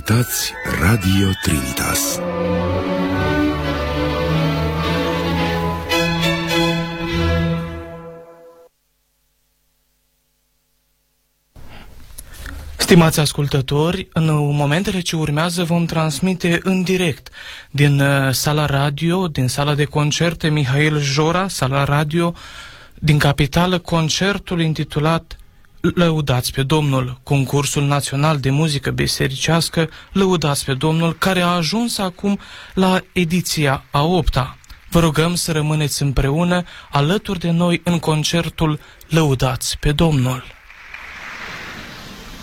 Ascultați Radio Trinitas. Stimați ascultători, în momentele ce urmează vom transmite în direct din uh, sala radio, din sala de concerte Mihail Jora, sala radio din capitală, concertul intitulat Lăudați pe Domnul, concursul național de muzică bisericească Lăudați pe Domnul, care a ajuns acum la ediția a opta. Vă rugăm să rămâneți împreună alături de noi în concertul Lăudați pe Domnul.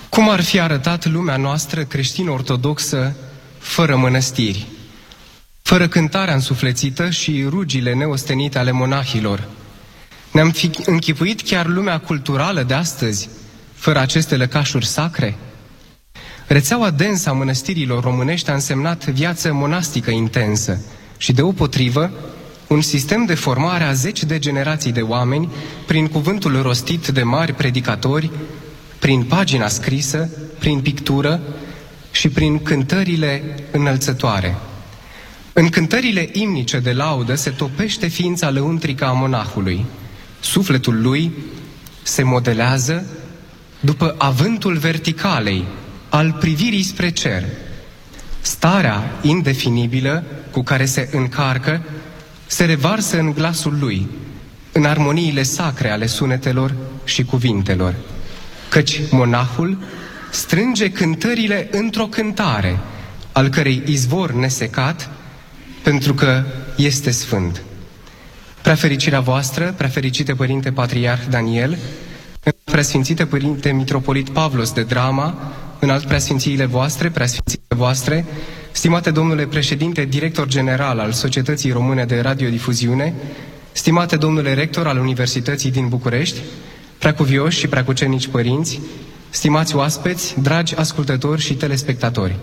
Cum ar fi arătat lumea noastră creștin-ortodoxă fără mănăstiri, fără cântarea însuflețită și rugile neostenite ale monahilor? Ne-am fi închipuit chiar lumea culturală de astăzi, fără aceste lăcașuri sacre? Rețeaua densă a mănăstirilor românești a însemnat viață monastică intensă și, deopotrivă, un sistem de formare a zeci de generații de oameni prin cuvântul rostit de mari predicatori, prin pagina scrisă, prin pictură și prin cântările înălțătoare. În cântările imnice de laudă se topește ființa lăuntrică a monahului. Sufletul lui se modelează după avântul verticalei, al privirii spre cer. Starea indefinibilă cu care se încarcă se revarsă în glasul lui, în armoniile sacre ale sunetelor și cuvintelor căci monahul strânge cântările într-o cântare, al cărei izvor nesecat, pentru că este sfânt. Prefericirea voastră, prefericite Părinte Patriarh Daniel, preasfințite Părinte Mitropolit Pavlos de Drama, în alt preasfințiile voastre, preasfințiile voastre, stimate domnule președinte, director general al Societății Române de Radiodifuziune, stimate domnule rector al Universității din București, preacuvioși și preacucenici părinți, stimați oaspeți, dragi ascultători și telespectatori.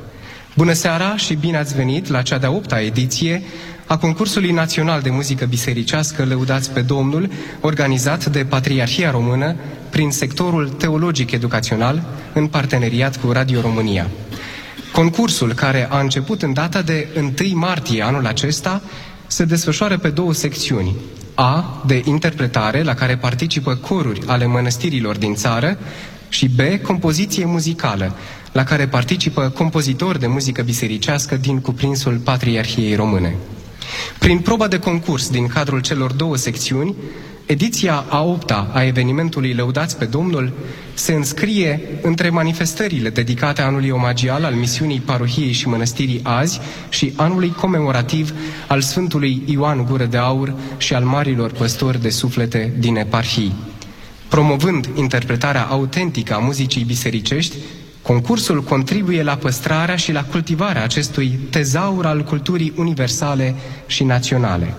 Bună seara și bine ați venit la cea de-a opta ediție a concursului național de muzică bisericească Lăudați pe Domnul, organizat de Patriarhia Română prin sectorul teologic educațional în parteneriat cu Radio România. Concursul, care a început în data de 1 martie anul acesta, se desfășoară pe două secțiuni, a. De interpretare, la care participă coruri ale mănăstirilor din țară, și B. Compoziție muzicală, la care participă compozitori de muzică bisericească din cuprinsul Patriarhiei Române. Prin proba de concurs din cadrul celor două secțiuni, Ediția a opta a evenimentului Lăudați pe Domnul se înscrie între manifestările dedicate anului omagial al misiunii Parohiei și Mănăstirii azi și anului comemorativ al Sfântului Ioan Gură de Aur și al marilor păstori de suflete din eparhii. Promovând interpretarea autentică a muzicii bisericești, concursul contribuie la păstrarea și la cultivarea acestui tezaur al culturii universale și naționale.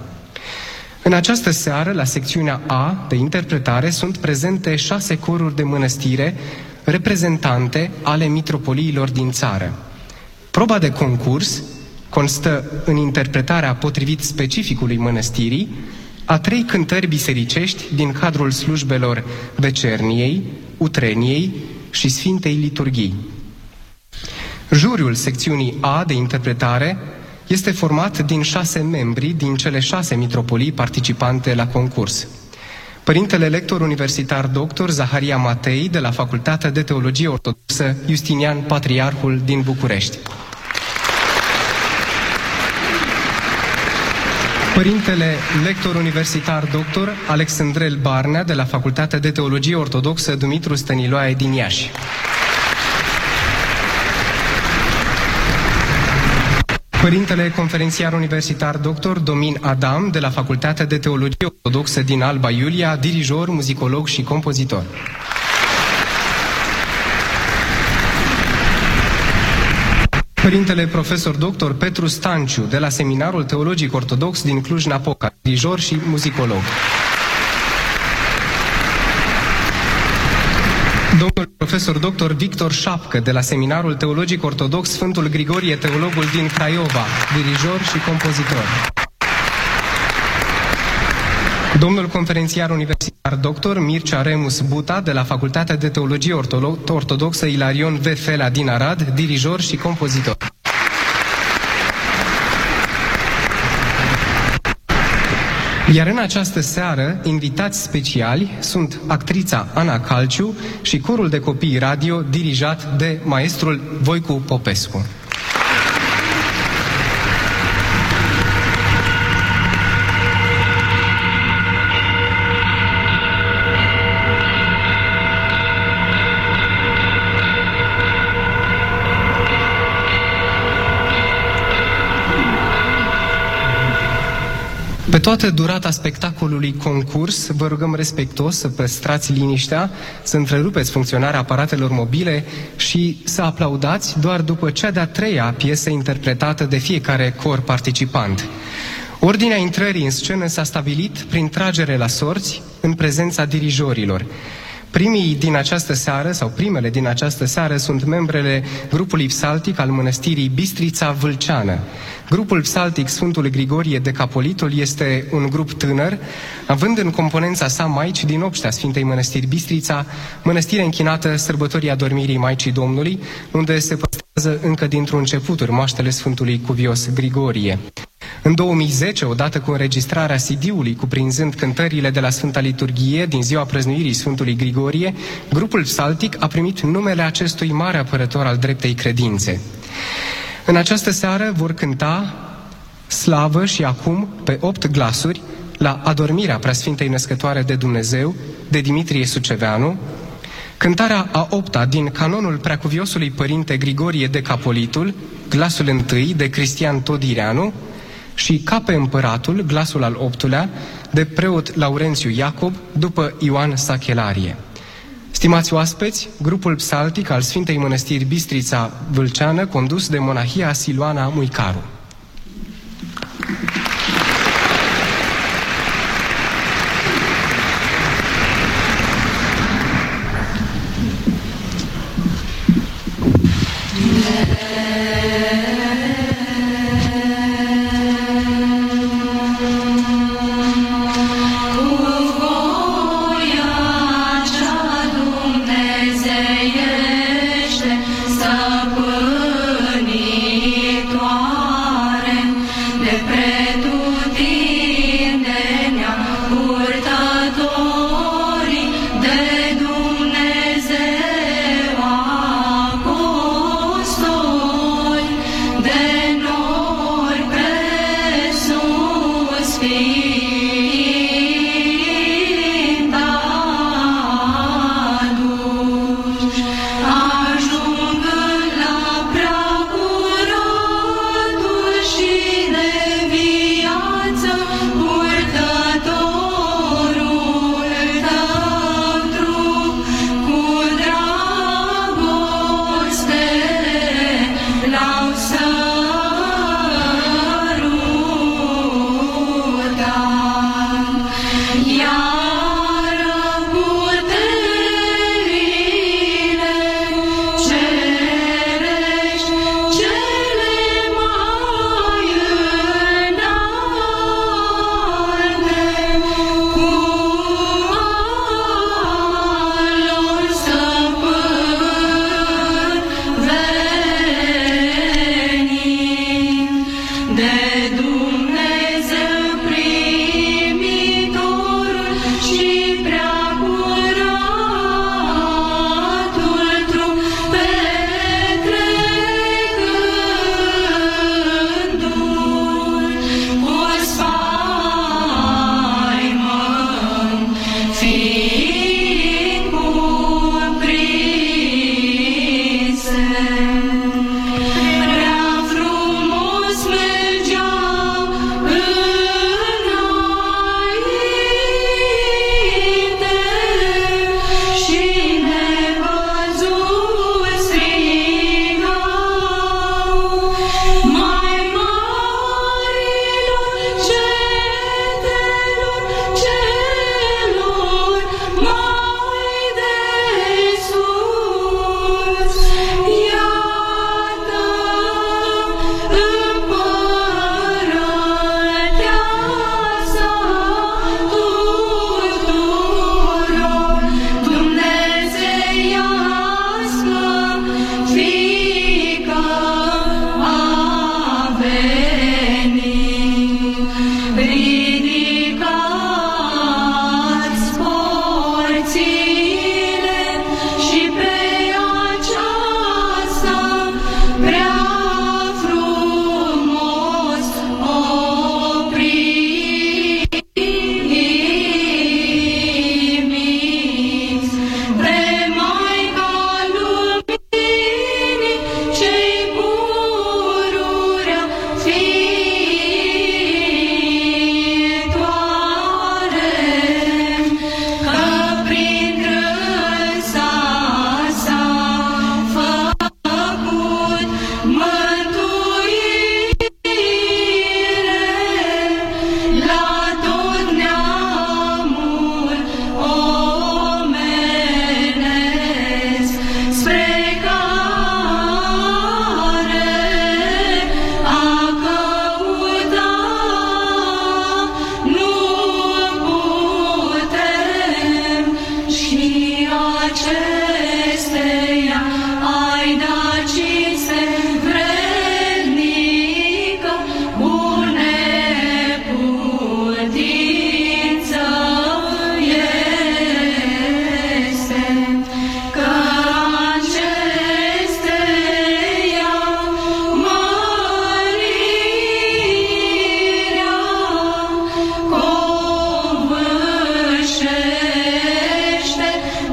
În această seară, la secțiunea A de interpretare, sunt prezente șase coruri de mănăstire reprezentante ale mitropoliilor din țară. Proba de concurs constă în interpretarea potrivit specificului mănăstirii a trei cântări bisericești din cadrul slujbelor Becerniei, Utreniei și Sfintei Liturghii. Juriul secțiunii A de interpretare este format din șase membri din cele șase mitropolii participante la concurs. Părintele lector universitar dr. Zaharia Matei de la Facultatea de Teologie Ortodoxă Justinian Patriarhul din București. Părintele lector universitar dr. Alexandrel Barnea de la Facultatea de Teologie Ortodoxă Dumitru Stăniloae din Iași. Părintele conferențiar universitar dr. Domin Adam de la Facultatea de Teologie Ortodoxă din Alba Iulia, dirijor, muzicolog și compozitor. Părintele profesor dr. Petru Stanciu de la Seminarul Teologic Ortodox din Cluj-Napoca, dirijor și muzicolog. Domnul profesor dr. Victor Șapcă de la Seminarul Teologic Ortodox Sfântul Grigorie, teologul din Craiova, dirijor și compozitor. Domnul conferențiar universitar dr. Mircea Remus Buta de la Facultatea de Teologie Ortodoxă Ilarion Vefela din Arad, dirijor și compozitor. Iar în această seară, invitați speciali sunt actrița Ana Calciu și corul de copii radio dirijat de maestrul Voicu Popescu. Pe toată durata spectacolului concurs, vă rugăm respectos să păstrați liniștea, să întrerupeți funcționarea aparatelor mobile și să aplaudați doar după cea de-a treia piesă interpretată de fiecare cor participant. Ordinea intrării în scenă s-a stabilit prin tragere la sorți în prezența dirijorilor. Primii din această seară, sau primele din această seară, sunt membrele grupului psaltic al mănăstirii Bistrița Vâlceană. Grupul psaltic Sfântul Grigorie de Capolitul este un grup tânăr, având în componența sa maici din obștea Sfintei Mănăstiri Bistrița, mănăstire închinată sărbătorii adormirii Maicii Domnului, unde se păstrează încă dintr-un începuturi moaștele Sfântului Cuvios Grigorie. În 2010, odată cu înregistrarea CD-ului cuprinzând cântările de la Sfânta Liturghie din ziua prăznuirii Sfântului Grigorie, grupul psaltic a primit numele acestui mare apărător al dreptei credințe. În această seară vor cânta slavă și acum pe opt glasuri la adormirea Preasfintei Născătoare de Dumnezeu de Dimitrie Suceveanu, cântarea a opta din canonul Preacuviosului Părinte Grigorie de Capolitul, glasul întâi de Cristian Todireanu, și ca pe împăratul, glasul al optulea, de preot Laurențiu Iacob, după Ioan Sachelarie. Stimați oaspeți, grupul psaltic al Sfintei Mănăstiri Bistrița Vâlceană, condus de monahia Siluana Muicaru. Prea frumos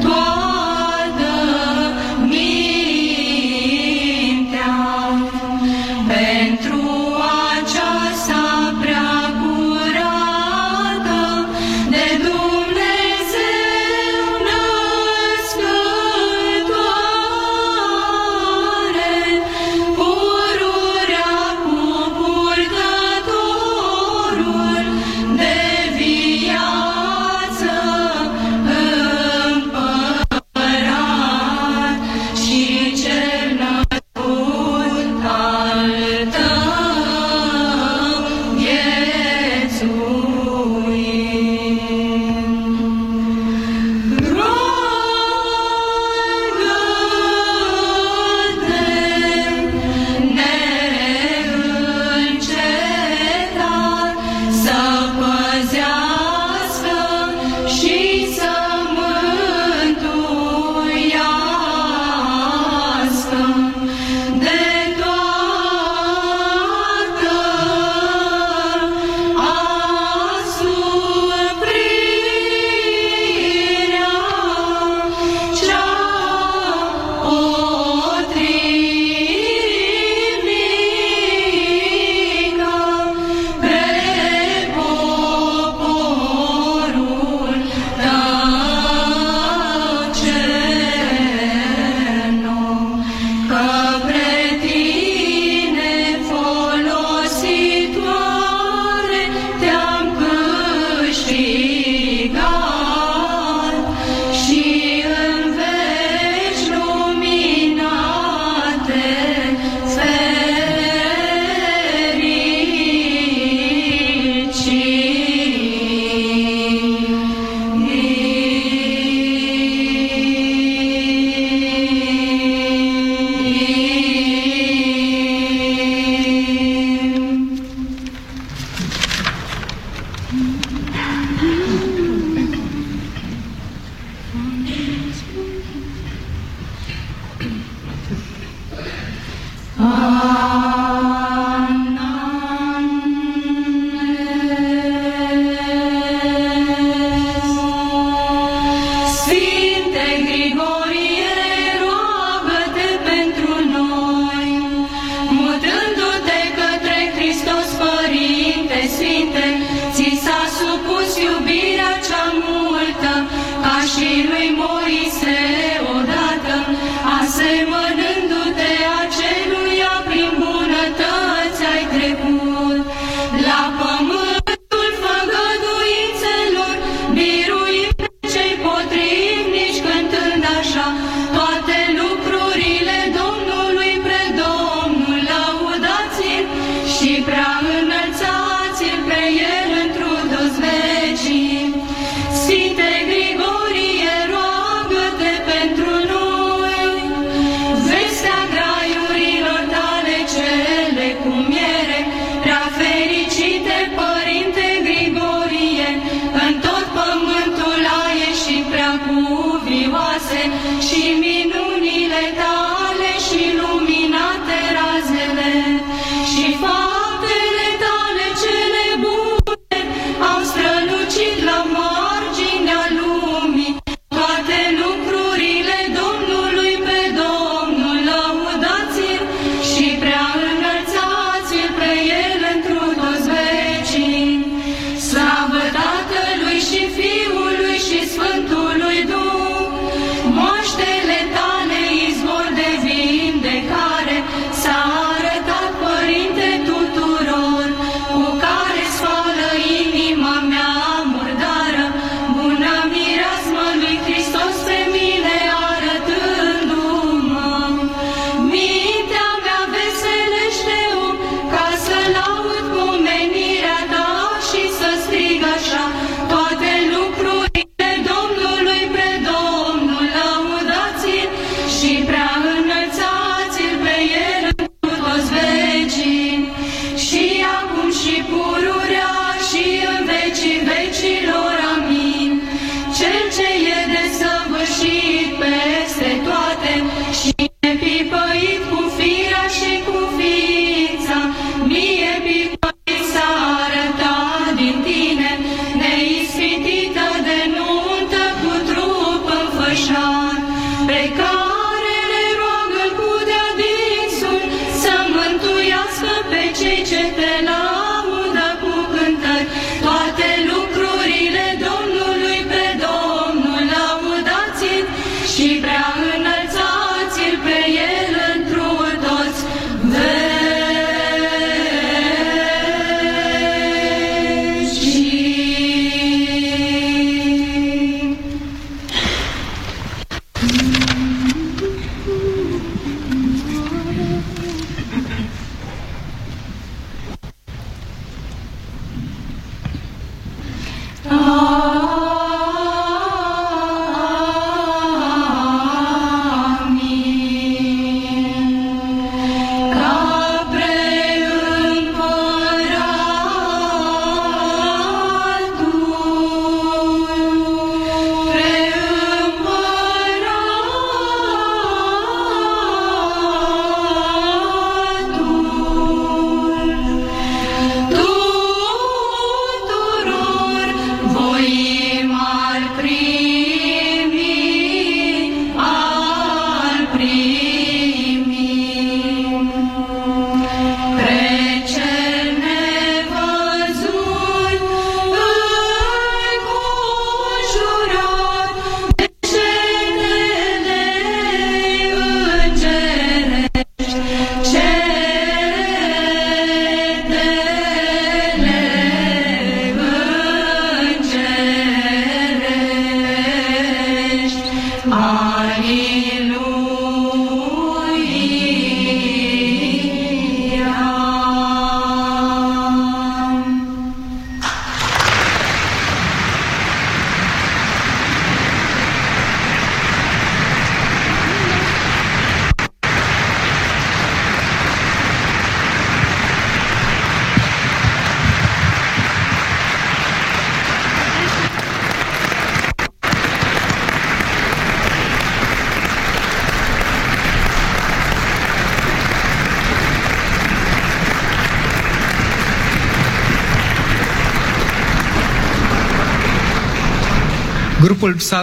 Paul.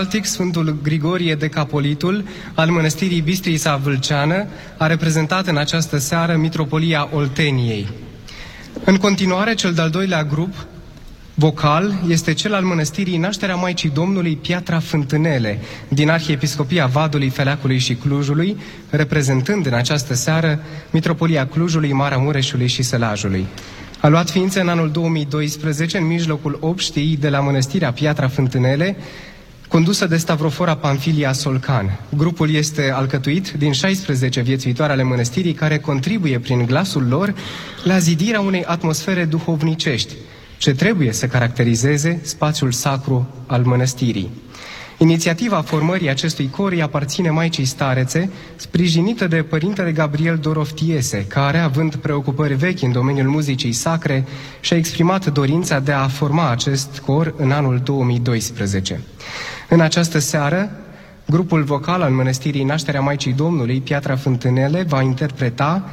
Grupul psaltic Sfântul Grigorie de Capolitul al Mănăstirii Bistrița Vâlceană a reprezentat în această seară Mitropolia Olteniei. În continuare, cel de-al doilea grup vocal este cel al Mănăstirii Nașterea Maicii Domnului Piatra Fântânele din Arhiepiscopia Vadului, Feleacului și Clujului, reprezentând în această seară Mitropolia Clujului, Maramureșului și Sălajului. A luat ființă în anul 2012 în mijlocul obștii de la Mănăstirea Piatra Fântânele, condusă de Stavrofora Panfilia Solcan. Grupul este alcătuit din 16 viețuitoare ale mănăstirii care contribuie prin glasul lor la zidirea unei atmosfere duhovnicești, ce trebuie să caracterizeze spațiul sacru al mănăstirii. Inițiativa formării acestui cor îi aparține Maicii Starețe, sprijinită de părintele Gabriel Doroftiese, care, având preocupări vechi în domeniul muzicii sacre, și-a exprimat dorința de a forma acest cor în anul 2012. În această seară, grupul vocal al Mănăstirii Nașterea Maicii Domnului, Piatra Fântânele, va interpreta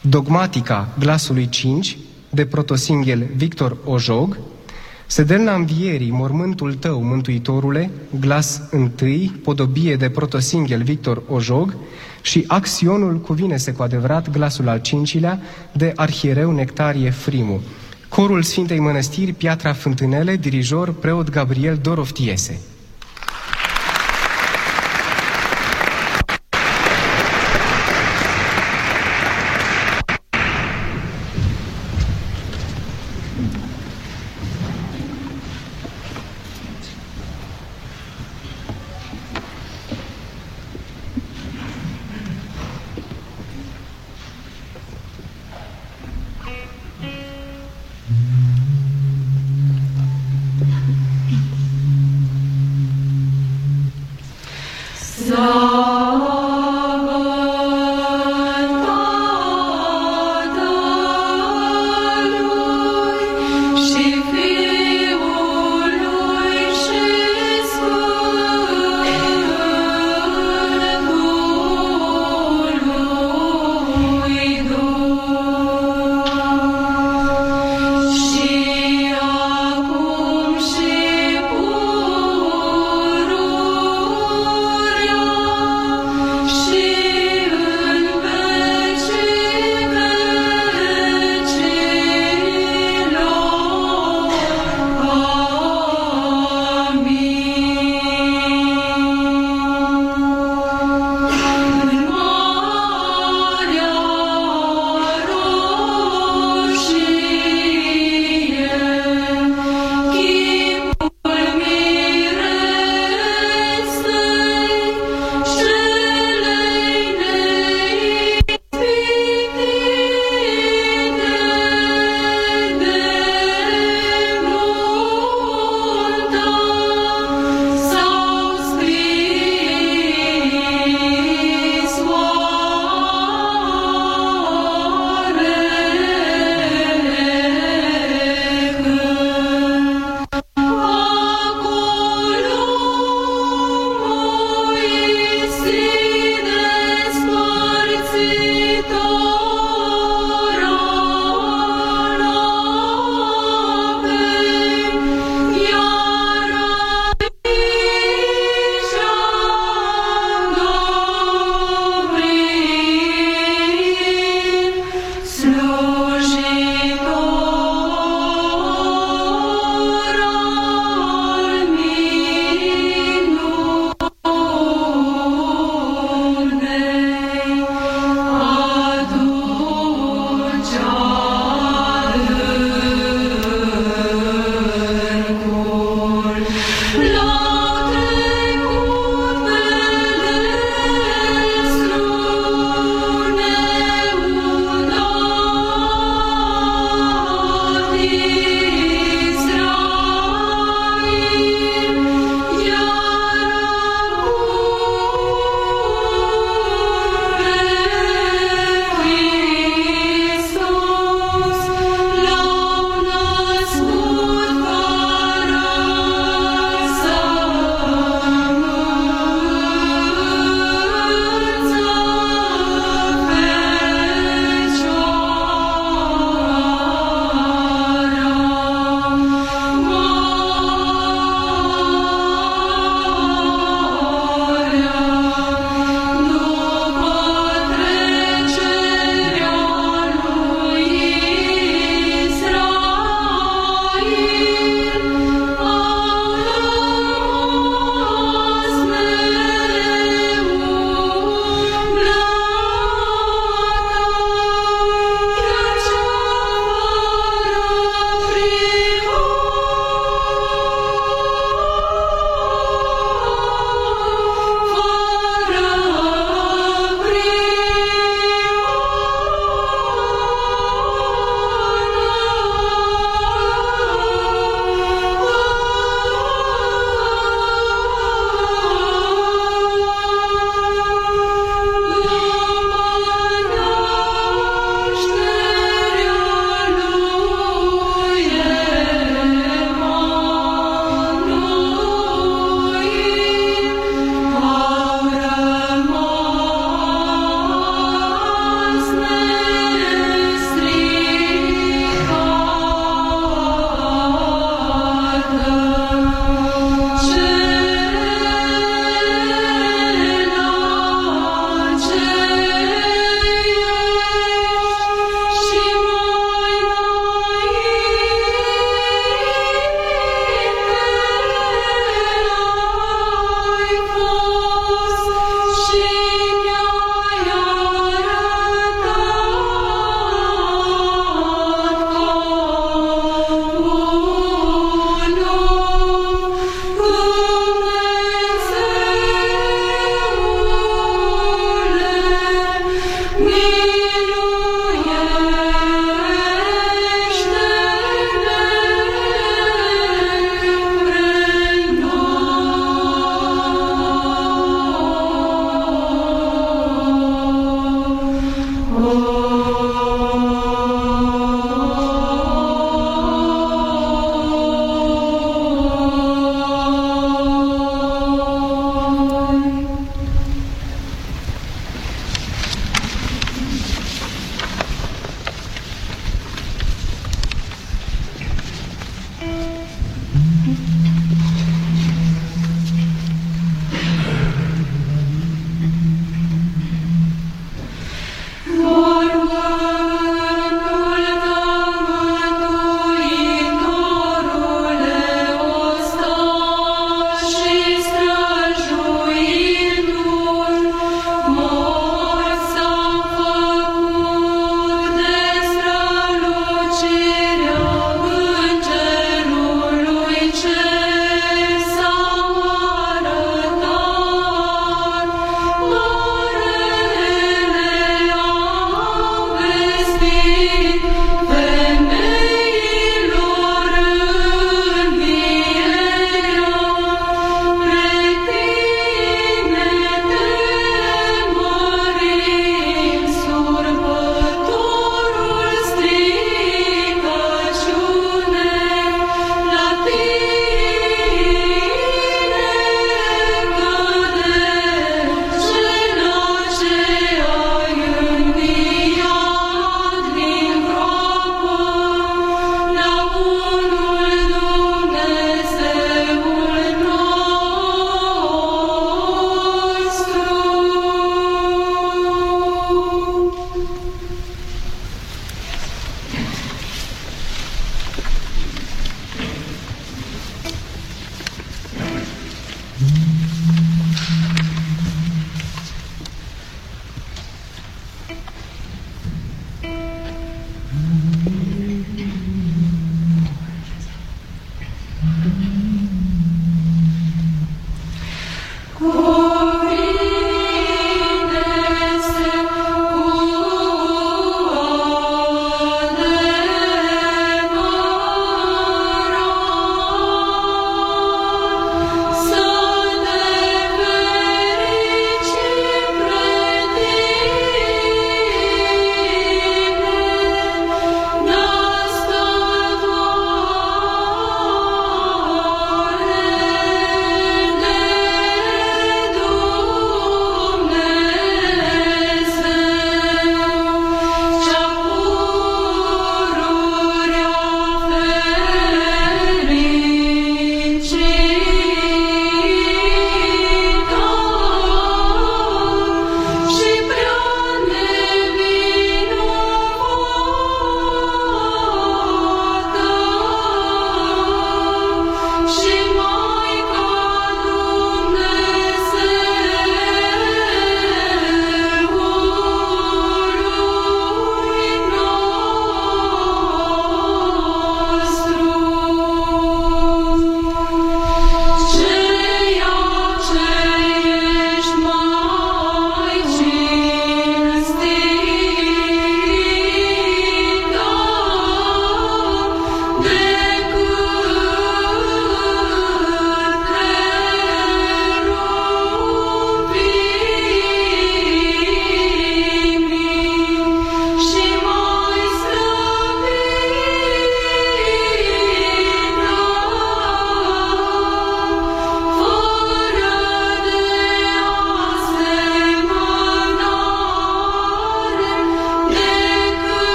Dogmatica Glasului 5 de protosinghel Victor Ojog, Sedelna învierii, mormântul tău, Mântuitorule, glas întâi, podobie de protosinghel Victor Ojog și Axionul cuvine-se cu adevărat, glasul al cincilea, de arhiereu Nectarie Frimu. Corul Sfintei Mănăstiri, Piatra Fântânele, dirijor, preot Gabriel Doroftiese.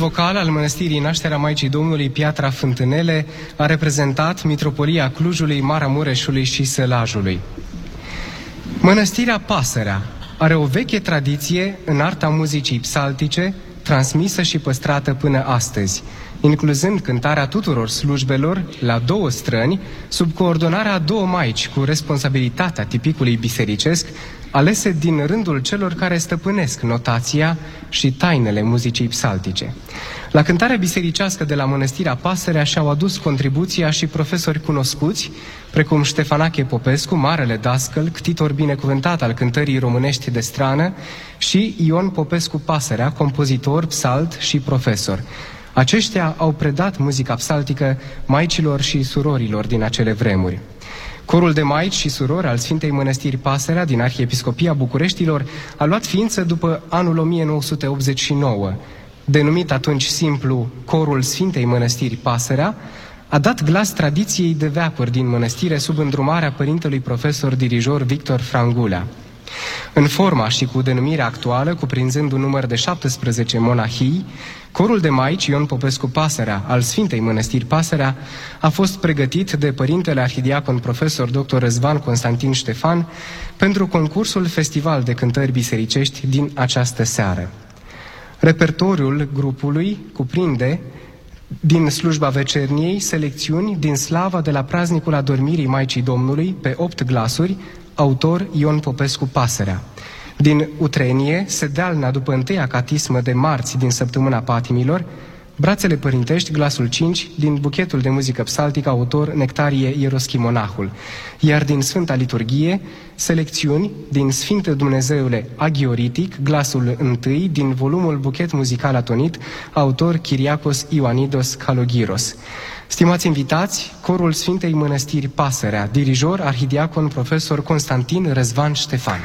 Vocal al Mănăstirii Nașterea Maicii Domnului Piatra Fântânele a reprezentat Mitropolia Clujului, Maramureșului și Sălajului. Mănăstirea Pasărea are o veche tradiție în arta muzicii psaltice, transmisă și păstrată până astăzi, incluzând cântarea tuturor slujbelor la două străni, sub coordonarea a două maici cu responsabilitatea tipicului bisericesc, alese din rândul celor care stăpânesc notația și tainele muzicii psaltice. La cântarea bisericească de la Mănăstirea Pasărea și-au adus contribuția și profesori cunoscuți, precum Ștefanache Popescu, marele dascăl, ctitor binecuvântat al cântării românești de strană, și Ion Popescu Pasărea, compozitor, psalt și profesor. Aceștia au predat muzica psaltică maicilor și surorilor din acele vremuri. Corul de maici și surori al Sfintei Mănăstiri Pasărea din Arhiepiscopia Bucureștilor a luat ființă după anul 1989. Denumit atunci simplu Corul Sfintei Mănăstiri Pasărea, a dat glas tradiției de veacuri din mănăstire sub îndrumarea părintelui profesor dirijor Victor Frangulea. În forma și cu denumirea actuală, cuprinzând un număr de 17 monahii, corul de maici Ion Popescu Pasărea al Sfintei Mănăstiri Pasărea a fost pregătit de părintele arhidiacon profesor dr. Răzvan Constantin Ștefan pentru concursul Festival de Cântări Bisericești din această seară. Repertoriul grupului cuprinde din slujba vecerniei selecțiuni din slava de la praznicul adormirii Maicii Domnului pe opt glasuri, autor Ion Popescu Pasărea. Din Utrenie, Sedealna după întâia catismă de marți din săptămâna patimilor, Brațele părintești, glasul 5, din buchetul de muzică psaltică, autor Nectarie Ieroschimonahul, iar din Sfânta Liturghie, selecțiuni din Sfinte Dumnezeule Agioritic, glasul 1, din volumul Buchet Muzical Atonit, autor Chiriacos Ioanidos Calogiros. Stimați invitați, corul Sfintei Mănăstiri Pasărea, dirijor, arhidiacon, profesor Constantin Răzvan Ștefan.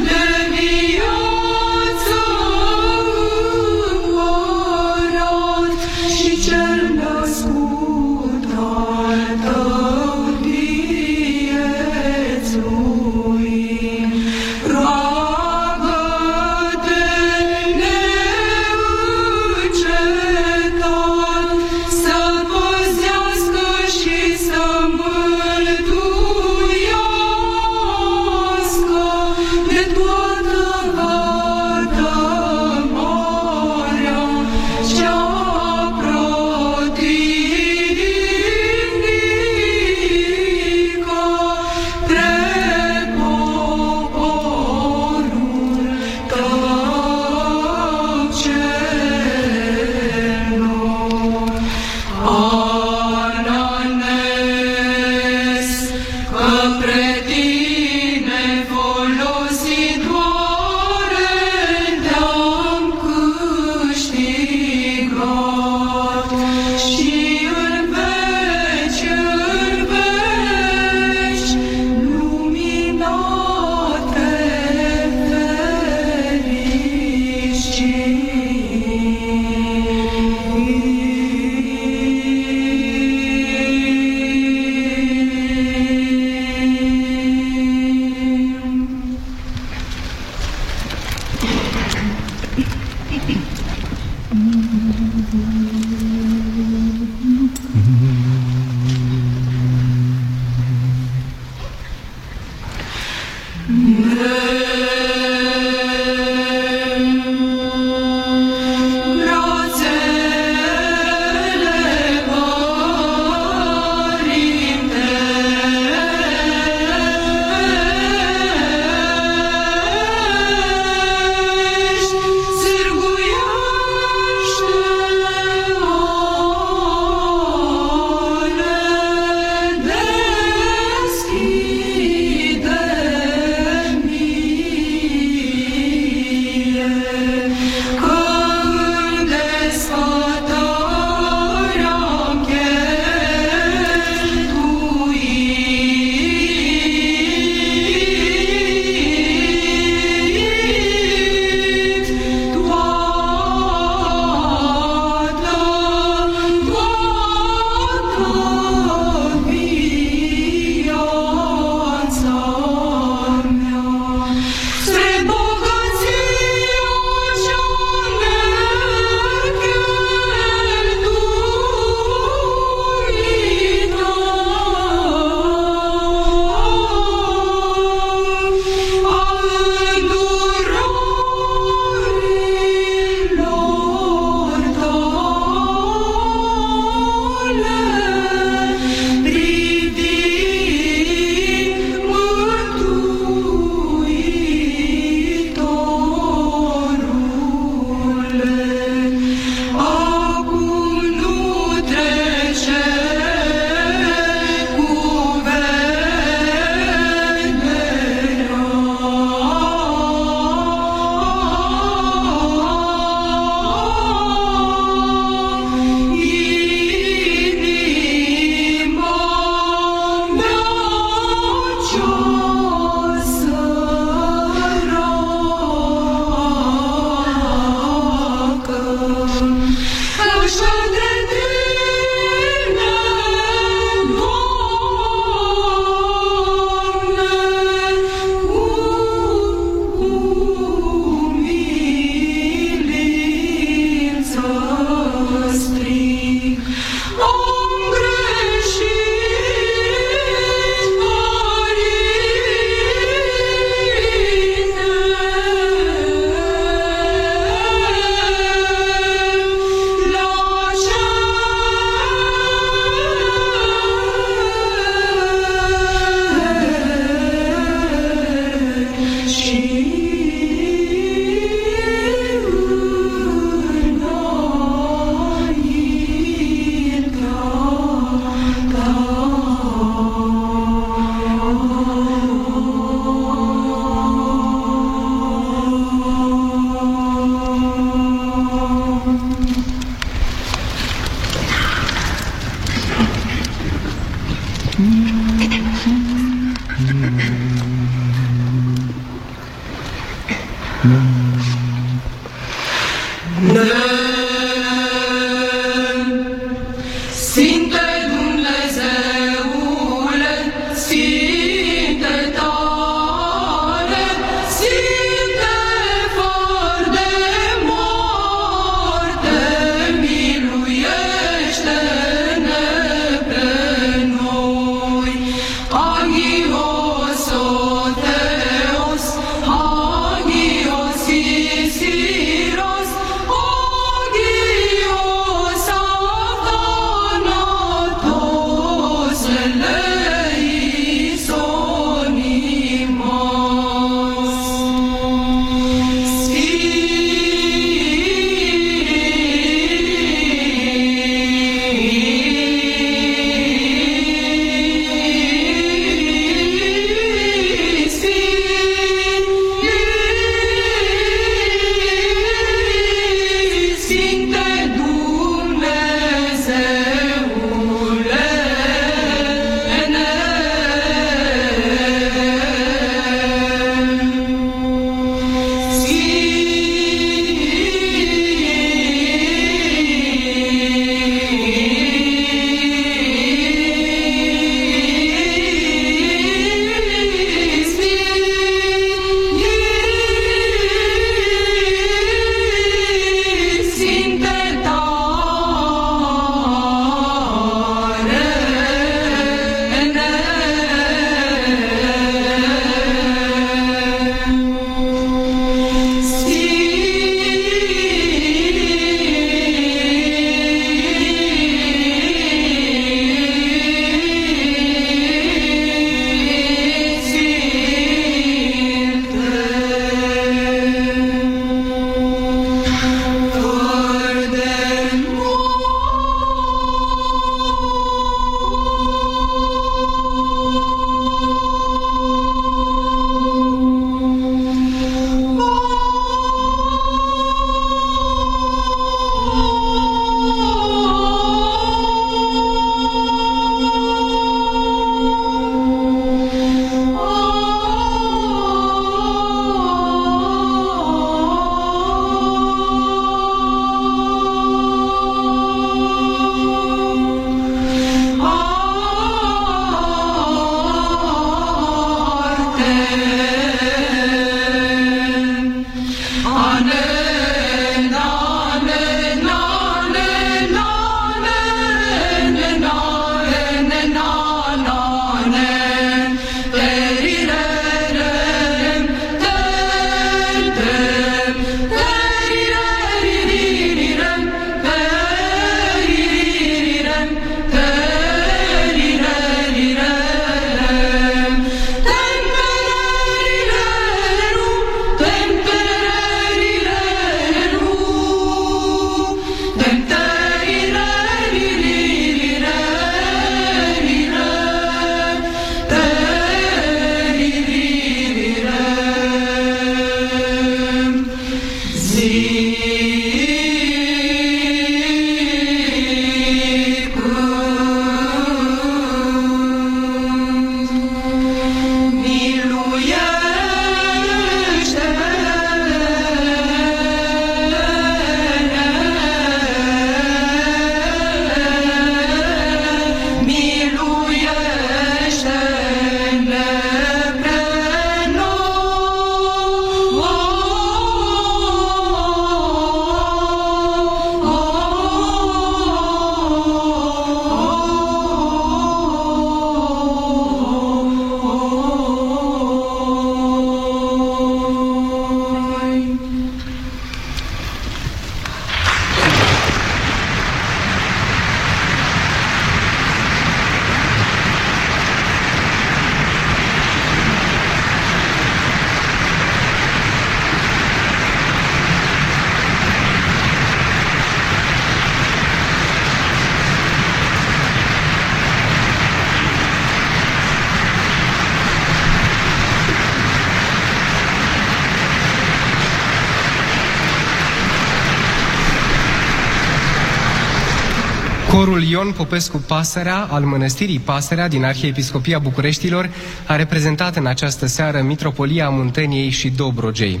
Popescu Pasărea al Mănăstirii Pasărea din Arhiepiscopia Bucureștilor a reprezentat în această seară Mitropolia Munteniei și Dobrogei.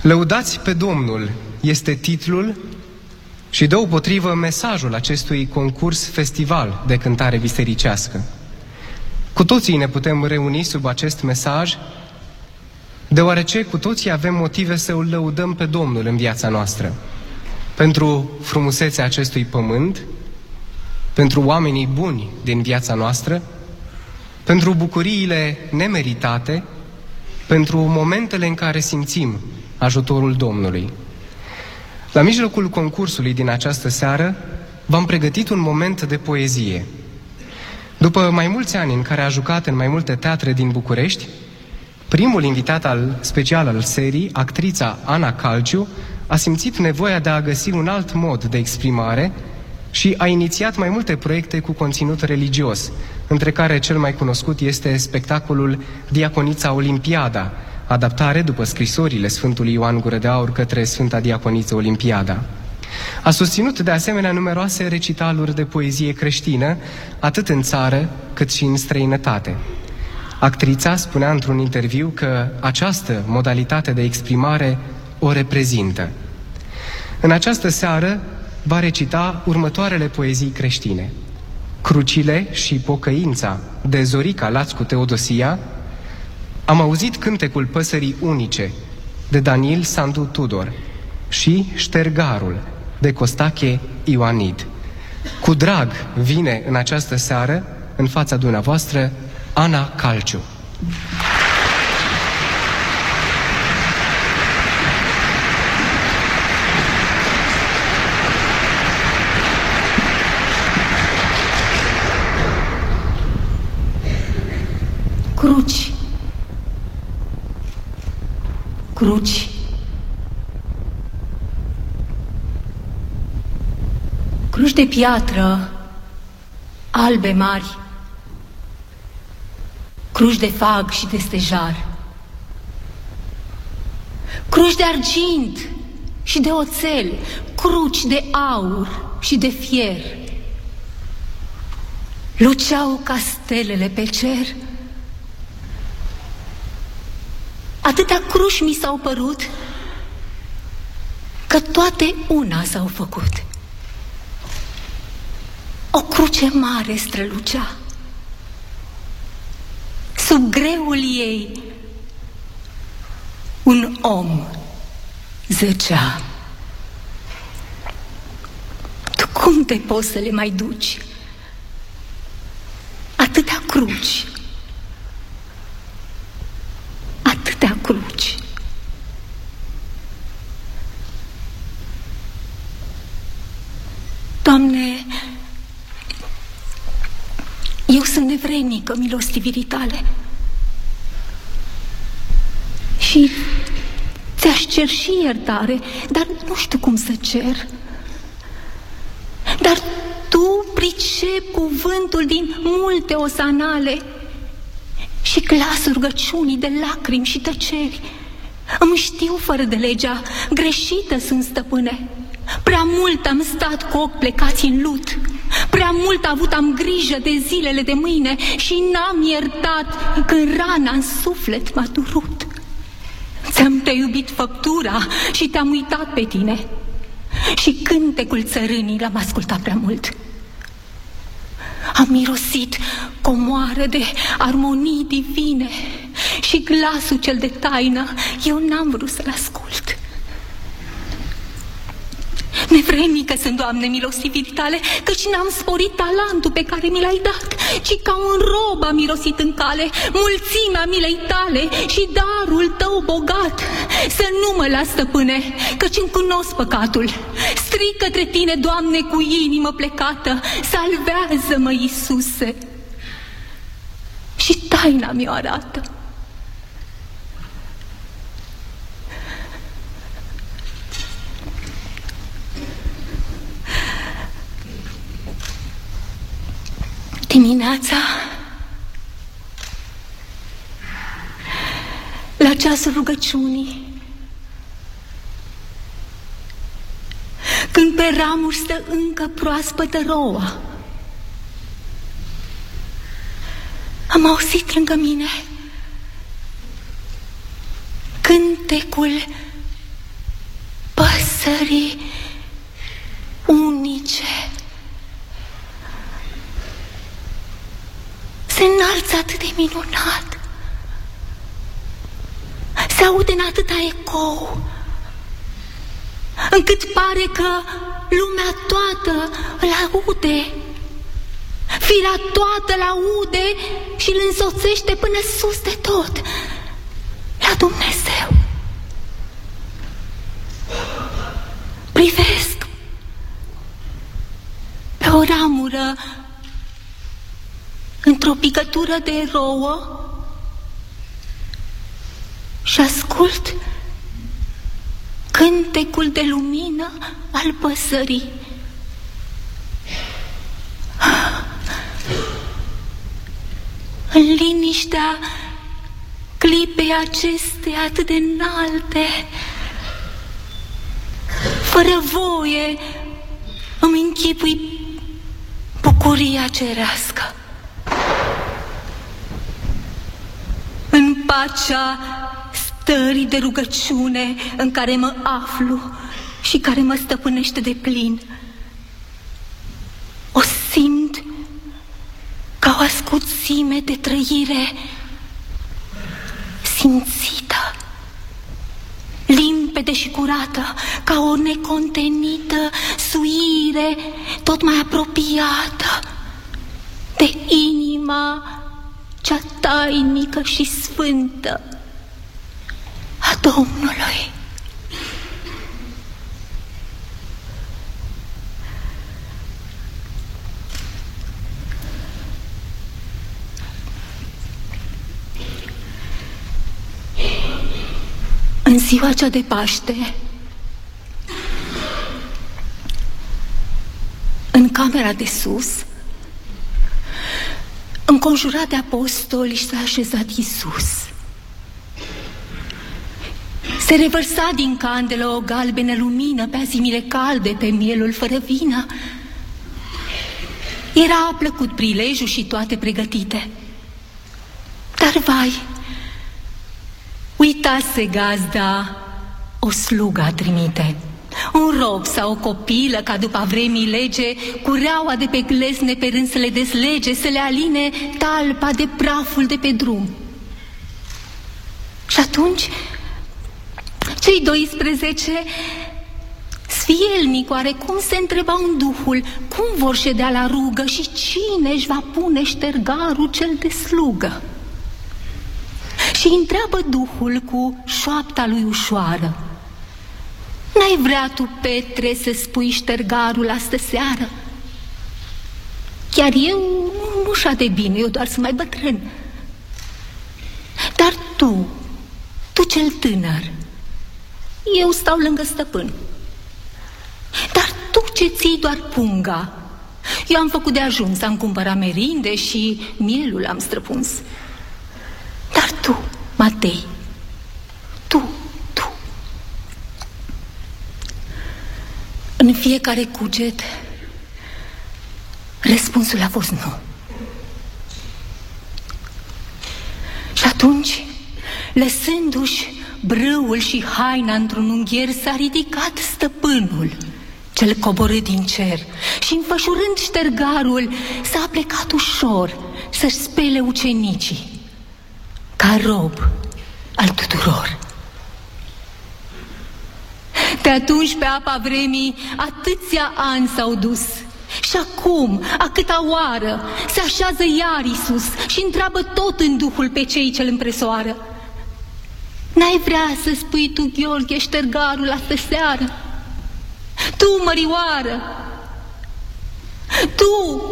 Lăudați pe Domnul este titlul și deopotrivă mesajul acestui concurs festival de cântare bisericească. Cu toții ne putem reuni sub acest mesaj, deoarece cu toții avem motive să îl lăudăm pe Domnul în viața noastră. Pentru frumusețea acestui pământ, pentru oamenii buni din viața noastră, pentru bucuriile nemeritate, pentru momentele în care simțim ajutorul Domnului. La mijlocul concursului din această seară, v-am pregătit un moment de poezie. După mai mulți ani în care a jucat în mai multe teatre din București, primul invitat al special al serii, actrița Ana Calciu, a simțit nevoia de a găsi un alt mod de exprimare și a inițiat mai multe proiecte cu conținut religios, între care cel mai cunoscut este spectacolul Diaconița Olimpiada, adaptare după scrisorile Sfântului Ioan Gură de Aur către Sfânta Diaconiță Olimpiada. A susținut de asemenea numeroase recitaluri de poezie creștină, atât în țară cât și în străinătate. Actrița spunea într-un interviu că această modalitate de exprimare o reprezintă. În această seară va recita următoarele poezii creștine. Crucile și pocăința de Zorica Lațcu Teodosia, am auzit cântecul păsării unice de Daniel Sandu Tudor și Ștergarul de Costache Ioanid. Cu drag vine în această seară, în fața dumneavoastră, Ana Calciu. Cruci. Cruci. Cruci de piatră, albe mari, cruci de fag și de stejar, cruci de argint și de oțel, cruci de aur și de fier. Luceau castelele pe cer, Atâtea cruși mi s-au părut că toate una s-au făcut. O cruce mare strălucea. Sub greul ei un om zăcea. Tu cum te poți să le mai duci? Atâtea cruci cruci. Doamne, eu sunt nevrednică milostivirii tale și ți-aș cer și iertare, dar nu știu cum să cer. Dar tu pricep cuvântul din multe osanale și glasul rugăciunii de lacrimi și tăceri. Îmi știu fără de legea, greșită sunt stăpâne. Prea mult am stat cu ochi plecați în lut. Prea mult avut am grijă de zilele de mâine și n-am iertat când rana în suflet m-a durut. Ți-am te iubit făptura și te-am uitat pe tine. Și cântecul țărânii l-am ascultat prea mult. Am mirosit. Comoară de armonii divine. Și glasul cel de taină. Eu n-am vrut să-l ascult. Nevrednică sunt, Doamne, milostiviri tale, căci n-am sporit talentul pe care mi l-ai dat, ci ca un rob am mirosit în cale, mulțimea milei tale și darul tău bogat. Să nu mă las, stăpâne, căci îmi cunosc păcatul. Strig către tine, Doamne, cu inimă plecată, salvează-mă, Iisuse. Și taina mi-o arată. Dimineața, la ceasul rugăciunii, când pe ramuri stă încă proaspătă roa. Am auzit lângă mine cântecul păsării unice. Se înalță atât de minunat. Se aude în atâta ecou, încât pare că lumea toată îl aude. Firea toată îl aude și îl însoțește până sus de tot, la Dumnezeu. Privesc pe o ramură într-o picătură de rouă și ascult cântecul de lumină al păsării. În liniștea clipei acestea atât de înalte, fără voie, îmi închipui bucuria cerească. În pacea stării de rugăciune în care mă aflu și care mă stăpânește de plin. O simt ca o ascuțime de trăire simțită, limpede și curată, ca o necontenită suire tot mai apropiată de inima cea tainică și sfântă a Domnului. În ziua cea de Paște, în camera de sus, înconjurat de apostoli, s-a așezat Iisus. Se revărsa din candelă o galbenă lumină pe azimile calde, pe mielul fără vină. Era plăcut prilejul și toate pregătite. Dar vai, uitase gazda o slugă trimite. Un rob sau o copilă, ca după vremii lege, cureaua de pe glesne pe rând să le deslege, să le aline talpa de praful de pe drum. Și atunci cei 12 Sfielnic oarecum se întreba un duhul Cum vor ședea la rugă și cine își va pune ștergarul cel de slugă? Și întreabă duhul cu șoapta lui ușoară N-ai vrea tu, Petre, să spui ștergarul astă seară? Chiar eu nu așa de bine, eu doar sunt mai bătrân Dar tu, tu cel tânăr eu stau lângă stăpân. Dar tu ce ții doar punga? Eu am făcut de ajuns, am cumpărat merinde și mielul am străpuns. Dar tu, Matei, tu, tu, în fiecare cuget, răspunsul a fost nu. Și atunci, lăsându-și brâul și haina într-un ungher, s-a ridicat stăpânul, cel coborât din cer, și înfășurând ștergarul, s-a plecat ușor să-și spele ucenicii, ca rob al tuturor. De atunci pe apa vremii atâția ani s-au dus și acum, a câta oară, se așează iar Iisus și întreabă tot în Duhul pe cei ce îl împresoară. N-ai vrea să spui tu, Gheorghe, ștergarul astă seară? Tu, Mărioară, tu,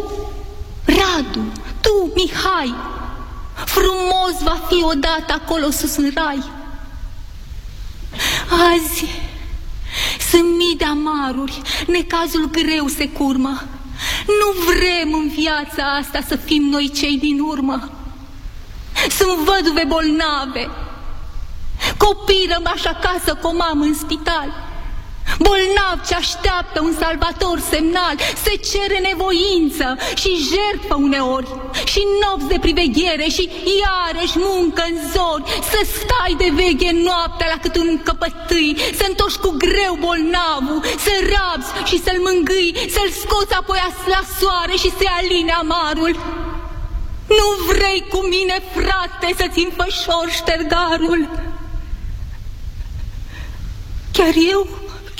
Radu, tu, Mihai, frumos va fi odată acolo sus în rai. Azi sunt mii de amaruri, necazul greu se curmă. Nu vrem în viața asta să fim noi cei din urmă. Sunt văduve bolnave, Copii rămași acasă cu o mamă în spital. Bolnav ce așteaptă un salvator semnal, se cere nevoință și jertfă uneori, și nopți de priveghere și iarăși muncă în zori, să stai de veche noaptea la cât un căpătâi, să întoși cu greu bolnavul, să rabzi și să-l mângâi, să-l scoți apoi la soare și să-i aline amarul. Nu vrei cu mine, frate, să-ți înfășor ștergarul? Chiar eu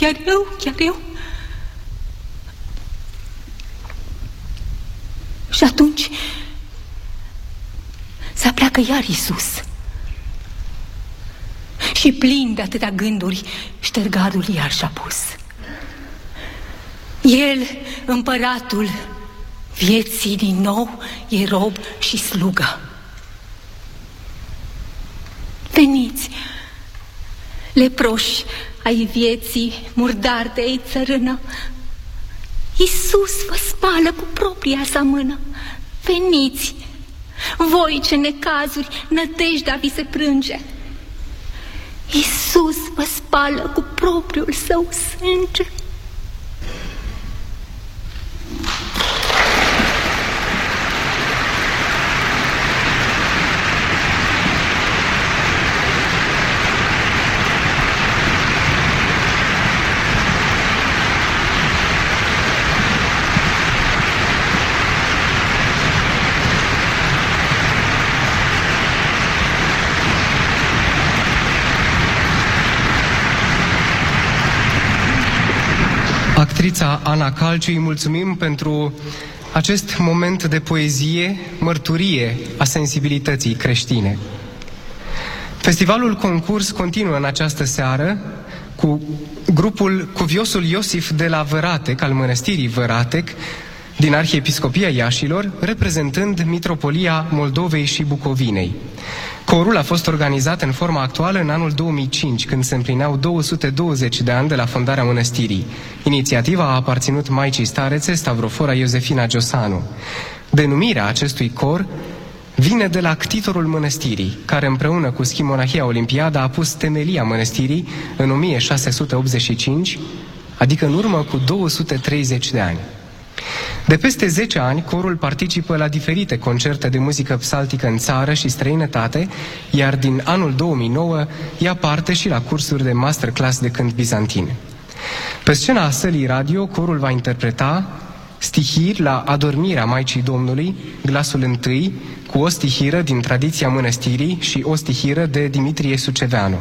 Chiar eu, chiar eu. Și atunci se pleacă iar Iisus. Și plin de atâtea gânduri, ștergarul iar și-a pus. El, împăratul vieții din nou, e rob și slugă. Veniți, leproși ai vieții, murdar de ei țărână. Iisus vă spală cu propria sa mână. Veniți, voi ce necazuri, nădejdea vi se prânge. Iisus vă spală cu propriul său sânge. Actrița Ana Calciu, îi mulțumim pentru acest moment de poezie, mărturie a sensibilității creștine. Festivalul concurs continuă în această seară cu grupul Cuviosul Iosif de la Văratec, al mănăstirii Văratec, din Arhiepiscopia Iașilor, reprezentând Mitropolia Moldovei și Bucovinei. Corul a fost organizat în forma actuală în anul 2005, când se împlineau 220 de ani de la fondarea mănăstirii. Inițiativa a aparținut Maicii Starețe, Stavrofora Iosefina Giosanu. Denumirea acestui cor vine de la ctitorul mănăstirii, care împreună cu Schimonahia Olimpiada a pus temelia mănăstirii în 1685, adică în urmă cu 230 de ani. De peste 10 ani, corul participă la diferite concerte de muzică psaltică în țară și străinătate, iar din anul 2009 ia parte și la cursuri de masterclass de cânt bizantin. Pe scena sălii radio, corul va interpreta stihiri la Adormirea Maicii Domnului, glasul întâi, cu o stihiră din tradiția mănăstirii și o stihiră de Dimitrie Suceveanu.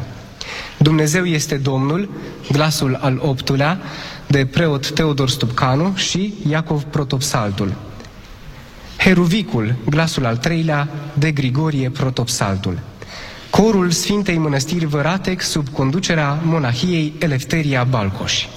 Dumnezeu este Domnul, glasul al optulea, de preot Teodor Stupcanu și Iacov Protopsaltul. Heruvicul, glasul al treilea, de Grigorie Protopsaltul. Corul Sfintei Mănăstiri Văratec sub conducerea monahiei Elefteria Balcoși.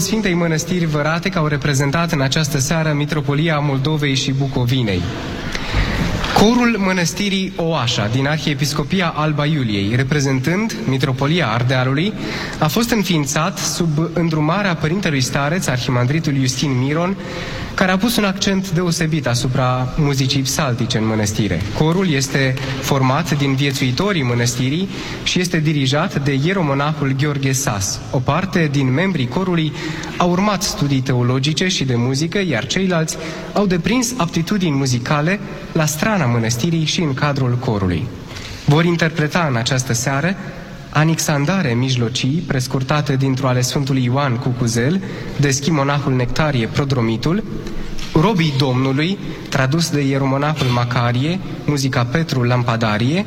Sfintei Mănăstiri Vărate, care au reprezentat în această seară Mitropolia Moldovei și Bucovinei. Corul Mănăstirii Oașa din Arhiepiscopia Alba Iuliei, reprezentând Mitropolia Ardealului, a fost înființat sub îndrumarea părintelui stareț, arhimandritul Justin Miron, care a pus un accent deosebit asupra muzicii psaltice în mănăstire. Corul este format din viețuitorii mănăstirii și este dirijat de ieromonahul Gheorghe Sas. O parte din membrii corului au urmat studii teologice și de muzică, iar ceilalți au deprins aptitudini muzicale la strana mănăstirii și în cadrul corului. Vor interpreta în această seară anixandare mijlocii, prescurtate dintr-o ale Sfântului Ioan Cucuzel, de schimonahul Nectarie Prodromitul, Robii Domnului, tradus de ieromonahul Macarie, muzica Petru Lampadarie,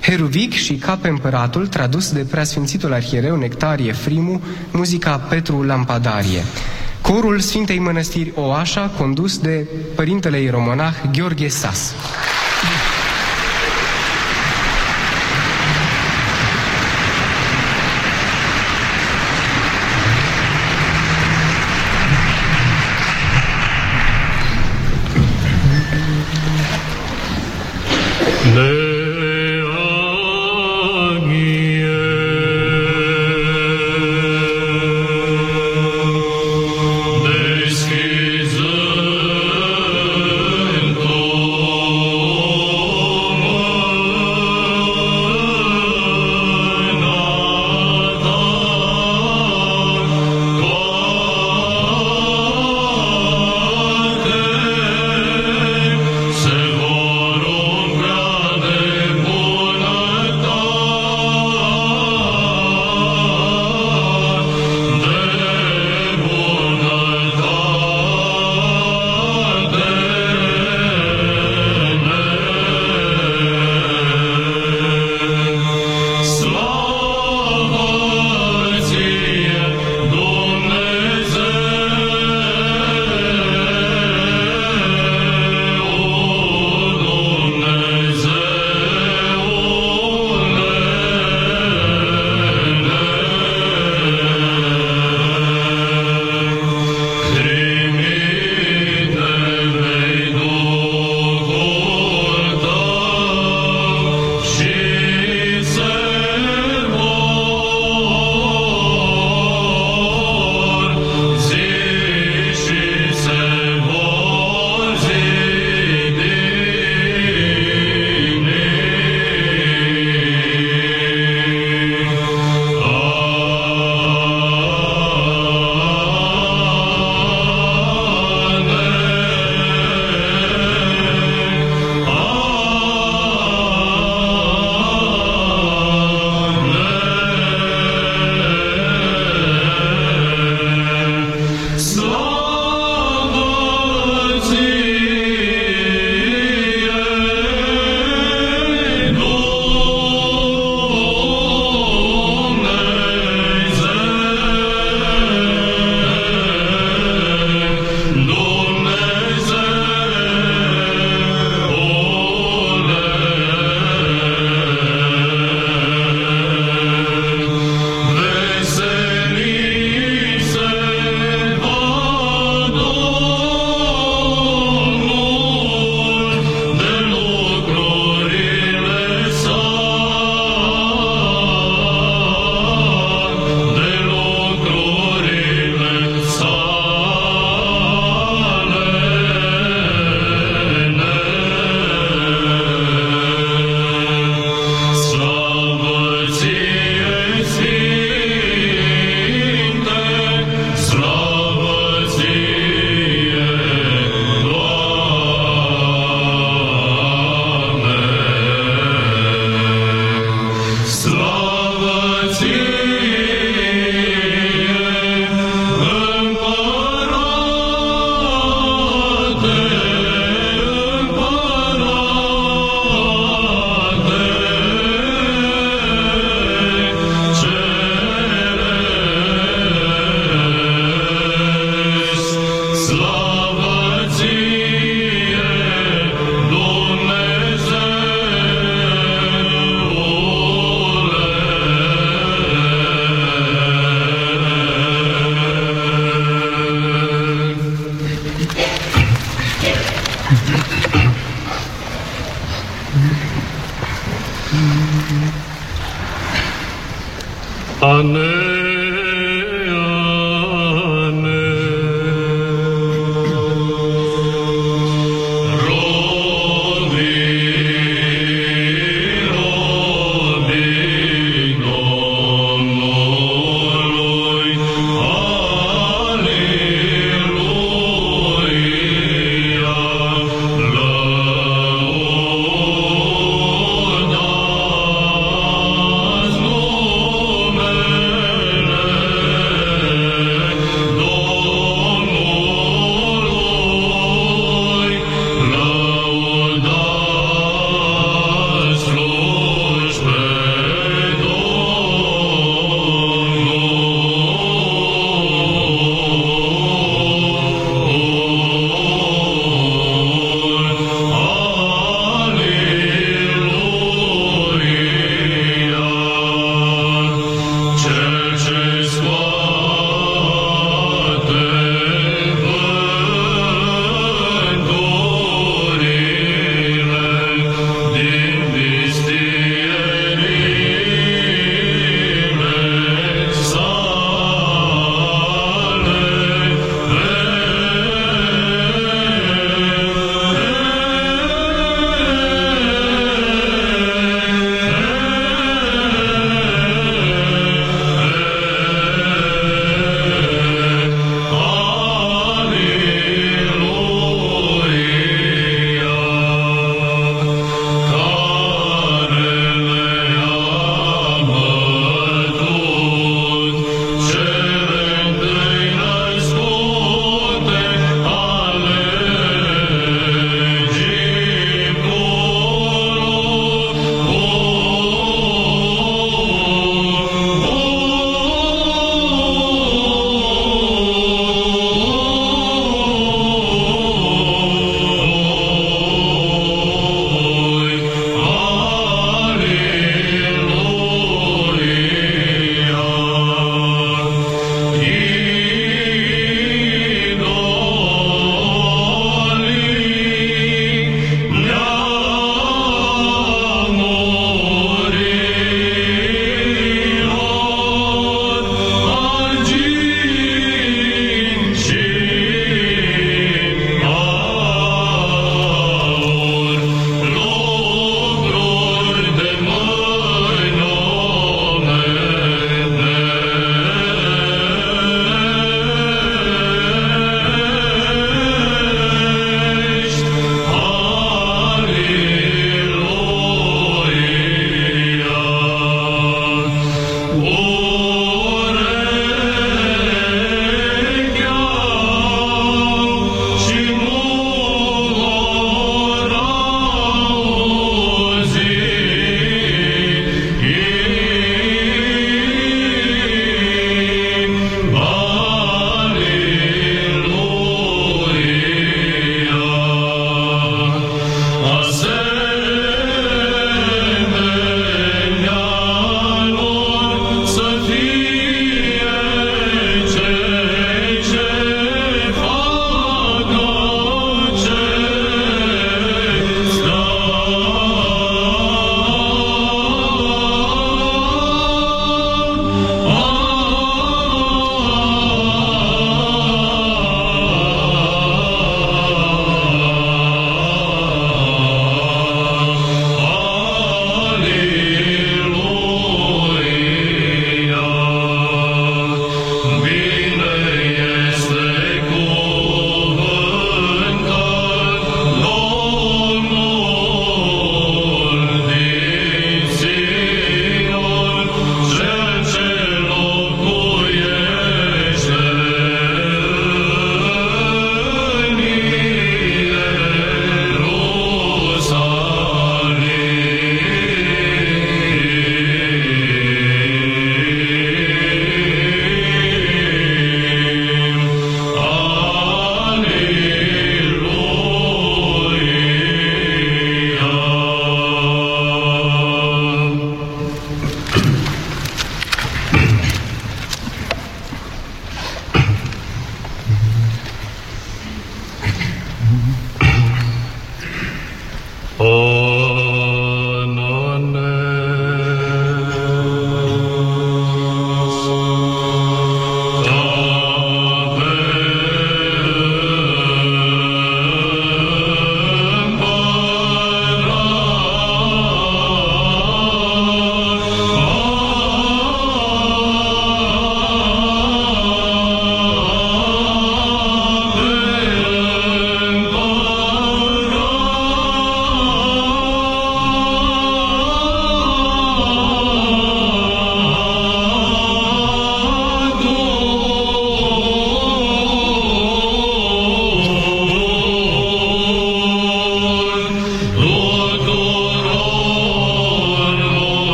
Heruvic și Cap Împăratul, tradus de preasfințitul arhiereu Nectarie Frimu, muzica Petru Lampadarie. Corul Sfintei Mănăstiri Oașa, condus de părintele ieromonah Gheorghe Sas.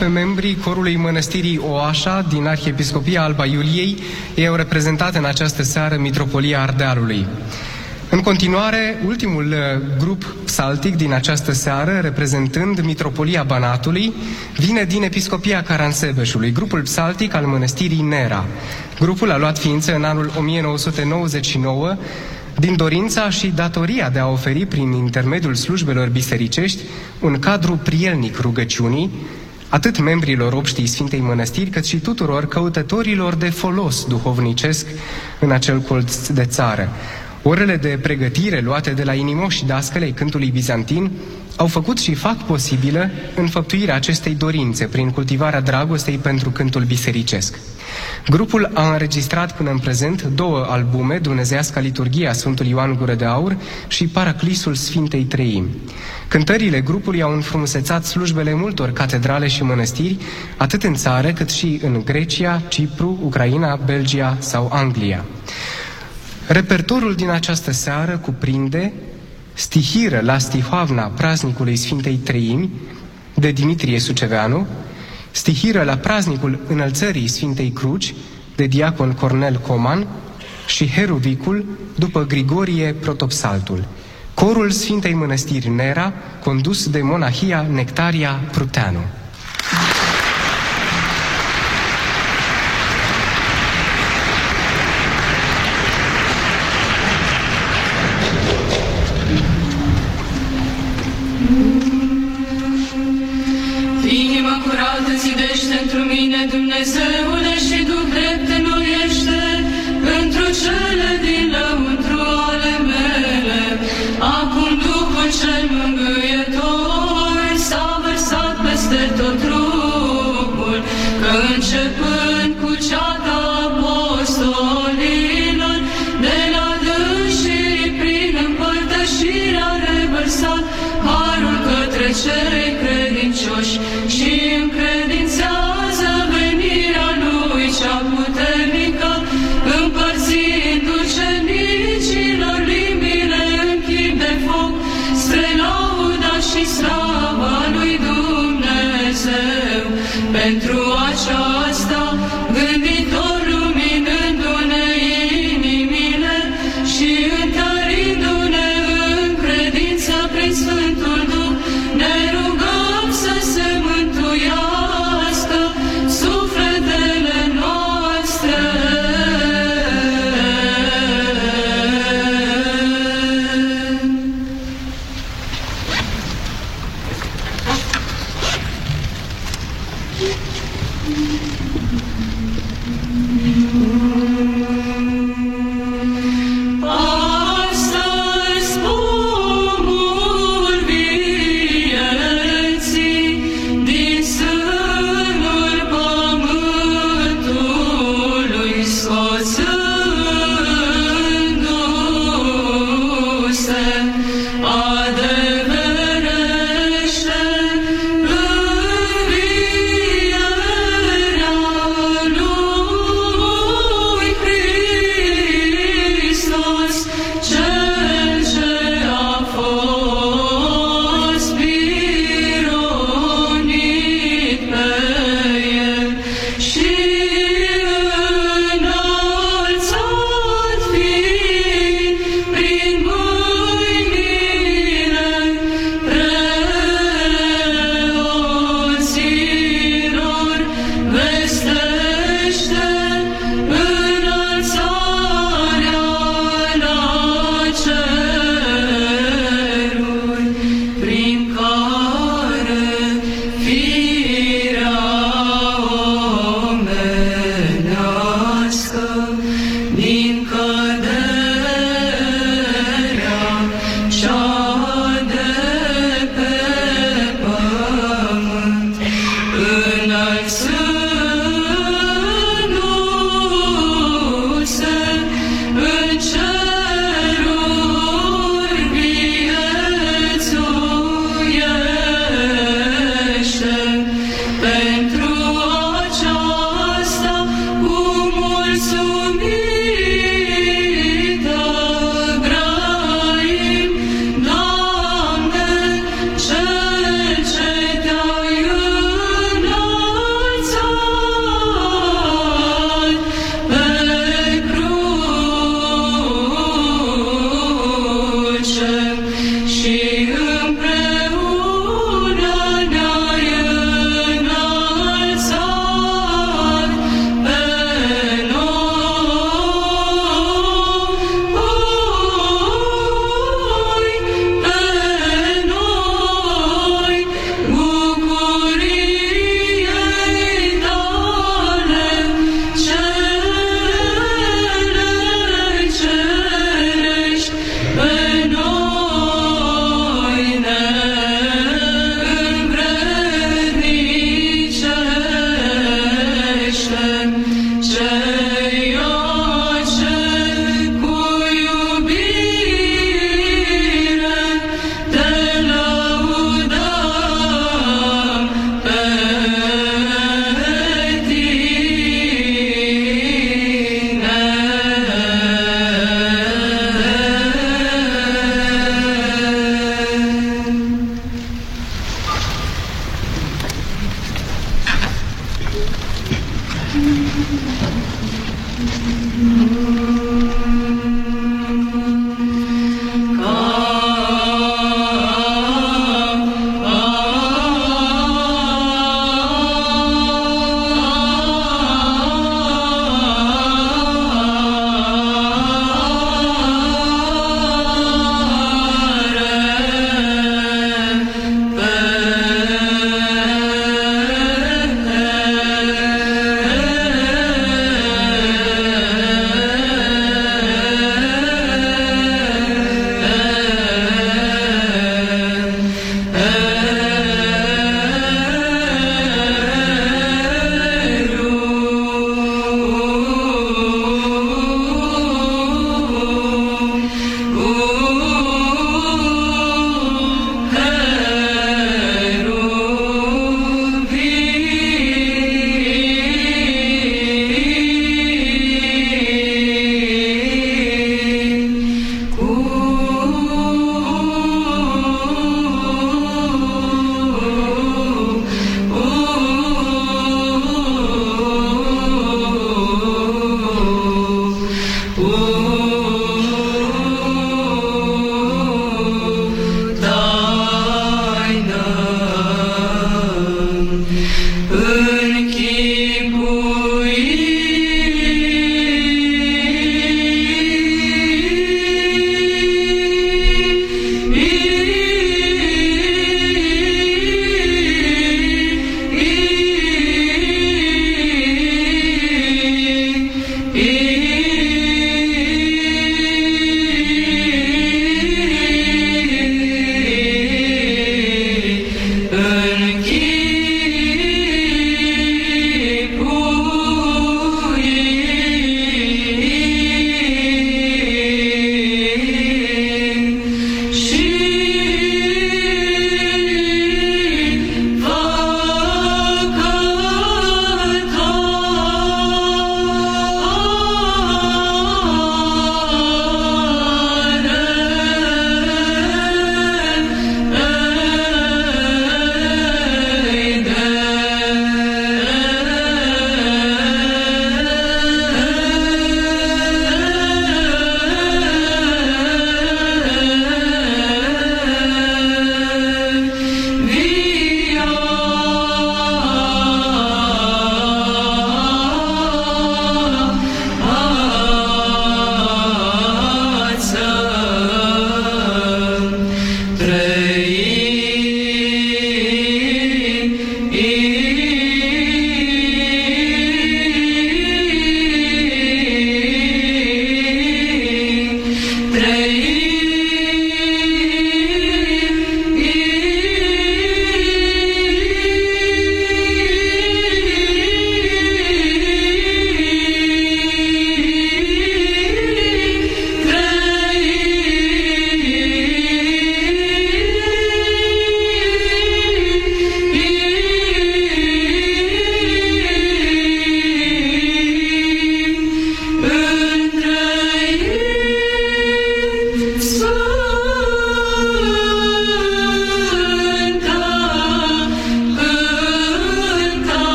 Pe membrii corului mănăstirii Oașa din Arhiepiscopia Alba Iuliei. Ei au reprezentat în această seară Mitropolia Ardealului. În continuare, ultimul uh, grup psaltic din această seară, reprezentând Mitropolia Banatului, vine din Episcopia Caransebeșului, grupul psaltic al mănăstirii Nera. Grupul a luat ființă în anul 1999 din dorința și datoria de a oferi prin intermediul slujbelor bisericești un cadru prielnic rugăciunii, atât membrilor obștii Sfintei Mănăstiri, cât și tuturor căutătorilor de folos duhovnicesc în acel colț de țară. Orele de pregătire luate de la inimoși dascălei cântului bizantin au făcut și fac posibilă înfăptuirea acestei dorințe prin cultivarea dragostei pentru cântul bisericesc. Grupul a înregistrat până în prezent două albume, Dumnezeasca Liturghia Sfântului Ioan Gură de Aur și Paraclisul Sfintei Treimi. Cântările grupului au înfrumusețat slujbele multor catedrale și mănăstiri, atât în țară cât și în Grecia, Cipru, Ucraina, Belgia sau Anglia. Repertorul din această seară cuprinde stihiră la stihoavna praznicului Sfintei Treimi de Dimitrie Suceveanu, stihiră la praznicul înălțării Sfintei Cruci de diacon Cornel Coman și Heruvicul după Grigorie Protopsaltul. Corul Sfintei Mănăstiri Nera, condus de monahia Nectaria Pruteanu. Dumnezeule și Duh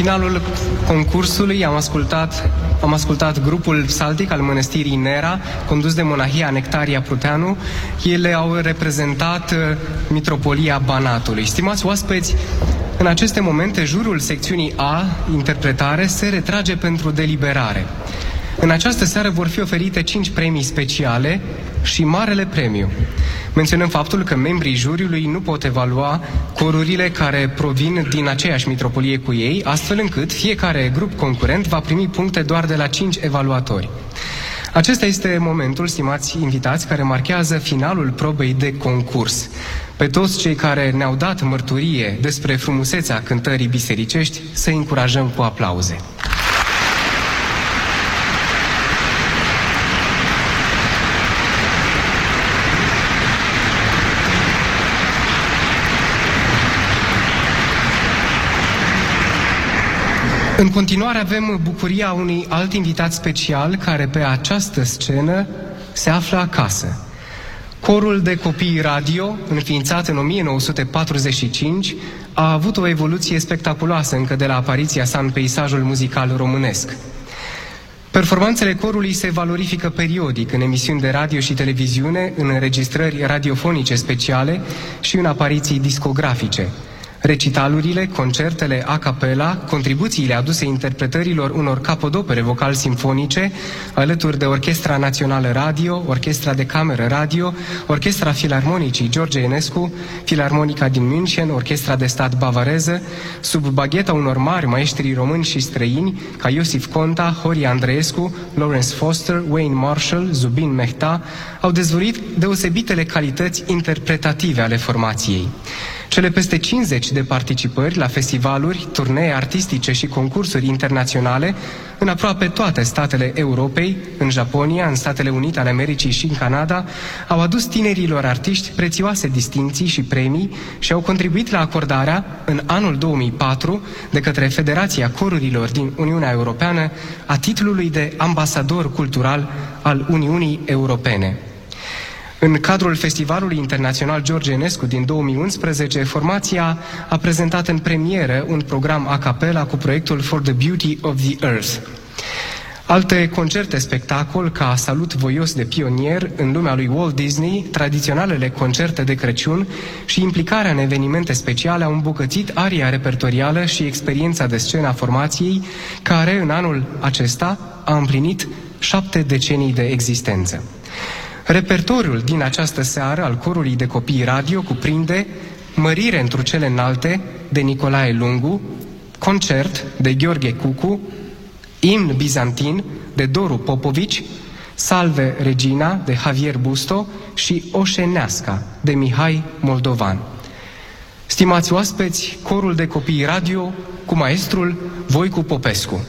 finalul concursului am ascultat, am ascultat grupul psaltic al mănăstirii Nera, condus de monahia Nectaria Pruteanu. Ele au reprezentat uh, Mitropolia Banatului. Stimați oaspeți, în aceste momente, jurul secțiunii A, interpretare, se retrage pentru deliberare. În această seară vor fi oferite 5 premii speciale și marele premiu. Menționăm faptul că membrii juriului nu pot evalua corurile care provin din aceeași mitropolie cu ei, astfel încât fiecare grup concurent va primi puncte doar de la 5 evaluatori. Acesta este momentul, stimați invitați, care marchează finalul probei de concurs. Pe toți cei care ne-au dat mărturie despre frumusețea cântării bisericești, să încurajăm cu aplauze. În continuare avem bucuria unui alt invitat special care pe această scenă se află acasă. Corul de copii radio, înființat în 1945, a avut o evoluție spectaculoasă încă de la apariția sa în peisajul muzical românesc. Performanțele corului se valorifică periodic în emisiuni de radio și televiziune, în înregistrări radiofonice speciale și în apariții discografice – recitalurile, concertele a capella, contribuțiile aduse interpretărilor unor capodopere vocal-simfonice, alături de Orchestra Națională Radio, Orchestra de Cameră Radio, Orchestra Filarmonicii George Enescu, Filarmonica din München, Orchestra de Stat Bavareză, sub bagheta unor mari maestri români și străini, ca Iosif Conta, Hori Andreescu, Lawrence Foster, Wayne Marshall, Zubin Mehta, au dezvăluit deosebitele calități interpretative ale formației. Cele peste 50 de participări la festivaluri, turnee artistice și concursuri internaționale în aproape toate statele Europei, în Japonia, în Statele Unite ale Americii și în Canada, au adus tinerilor artiști prețioase distinții și premii și au contribuit la acordarea, în anul 2004, de către Federația Corurilor din Uniunea Europeană, a titlului de ambasador cultural al Uniunii Europene. În cadrul Festivalului Internațional George Enescu din 2011, formația a prezentat în premieră un program a capella cu proiectul For the Beauty of the Earth. Alte concerte spectacol ca Salut voios de pionier în lumea lui Walt Disney, tradiționalele concerte de Crăciun și implicarea în evenimente speciale au îmbucățit aria repertorială și experiența de scenă a formației, care în anul acesta a împlinit șapte decenii de existență. Repertoriul din această seară al corului de copii radio cuprinde Mărire într cele înalte de Nicolae Lungu, concert de Gheorghe Cucu, imn bizantin de Doru Popovici, Salve Regina de Javier Busto și Oșeneasca de Mihai Moldovan. Stimați oaspeți, corul de copii radio cu maestrul Voicu Popescu.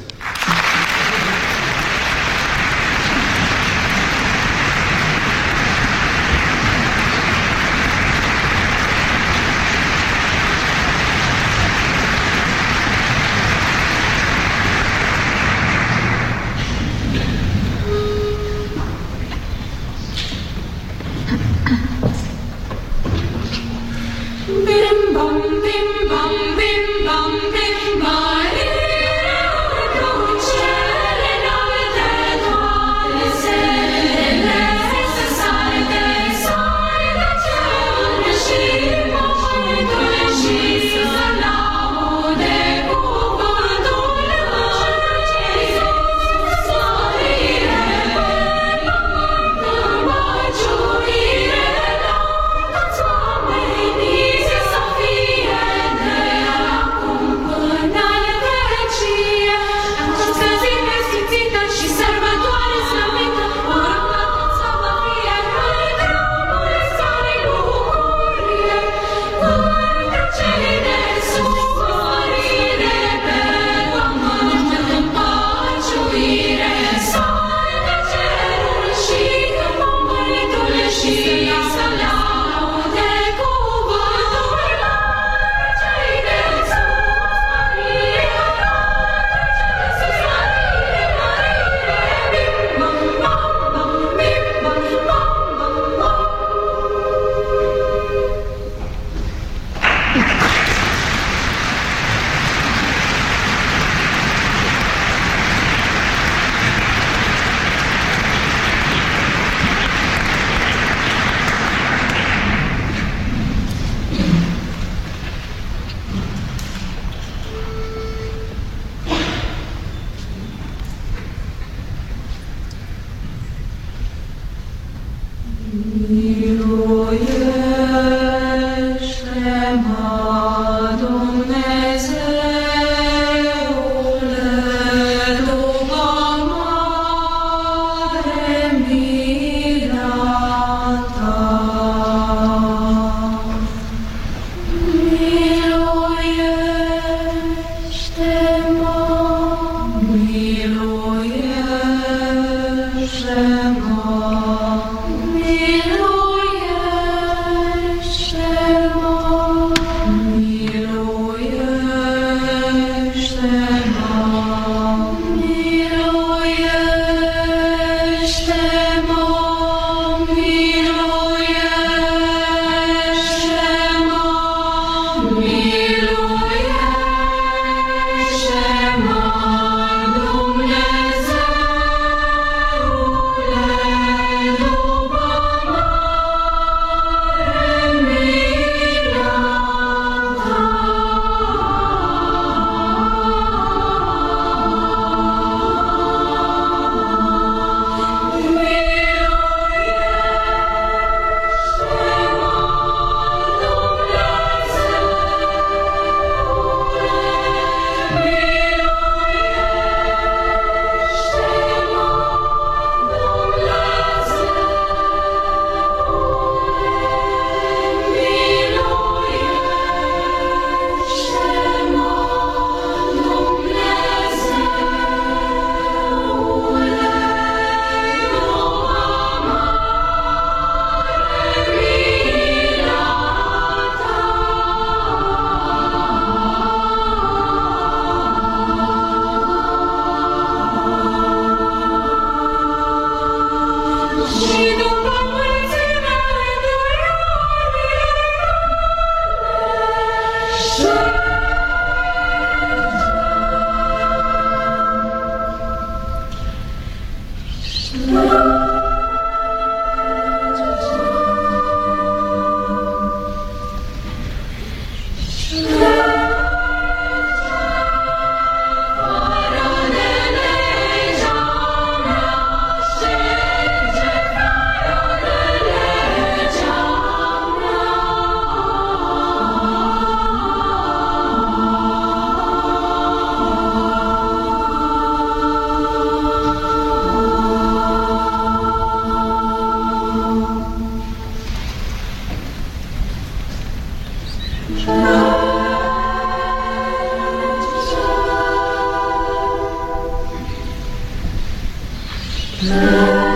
Música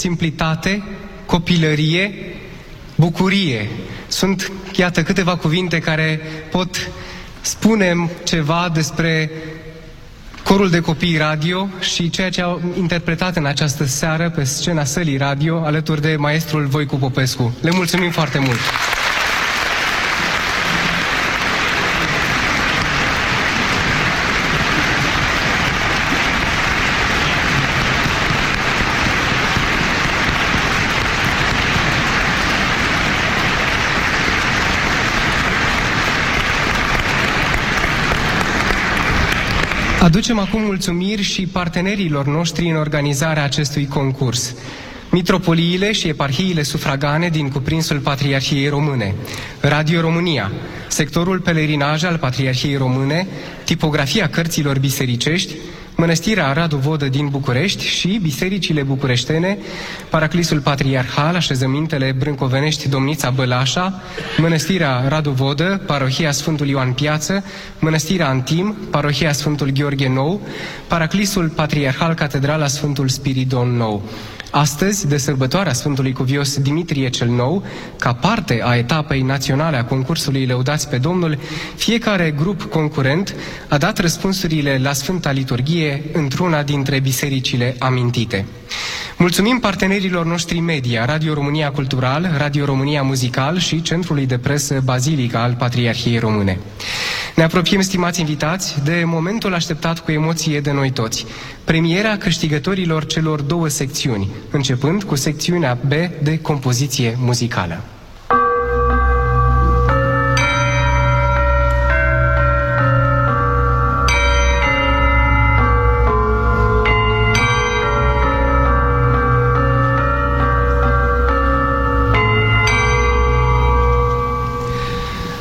simplitate, copilărie, bucurie. Sunt, iată, câteva cuvinte care pot spune ceva despre corul de copii radio și ceea ce au interpretat în această seară pe scena sălii radio alături de maestrul Voicu Popescu. Le mulțumim foarte mult! Aducem acum mulțumiri și partenerilor noștri în organizarea acestui concurs. Mitropoliile și eparhiile sufragane din cuprinsul Patriarhiei Române, Radio România, sectorul pelerinaj al Patriarhiei Române, tipografia cărților bisericești, Mănăstirea Radu Vodă din București și bisericile bucureștene, Paraclisul Patriarhal, așezămintele Brâncovenești Domnița Bălașa, Mănăstirea Radu Vodă, Parohia Sfântul Ioan Piață, Mănăstirea Antim, Parohia Sfântul Gheorghe Nou, Paraclisul Patriarhal Catedrala Sfântul Spiridon Nou. Astăzi, de sărbătoarea Sfântului Cuvios Dimitrie cel Nou, ca parte a etapei naționale a concursului Lăudați pe Domnul, fiecare grup concurent a dat răspunsurile la Sfânta Liturghie într-una dintre bisericile amintite. Mulțumim partenerilor noștri media, Radio România Cultural, Radio România Muzical și Centrului de Presă Bazilica al Patriarhiei Române. Ne apropiem, stimați invitați, de momentul așteptat cu emoție de noi toți. Premiera câștigătorilor celor două secțiuni, începând cu secțiunea B de compoziție muzicală.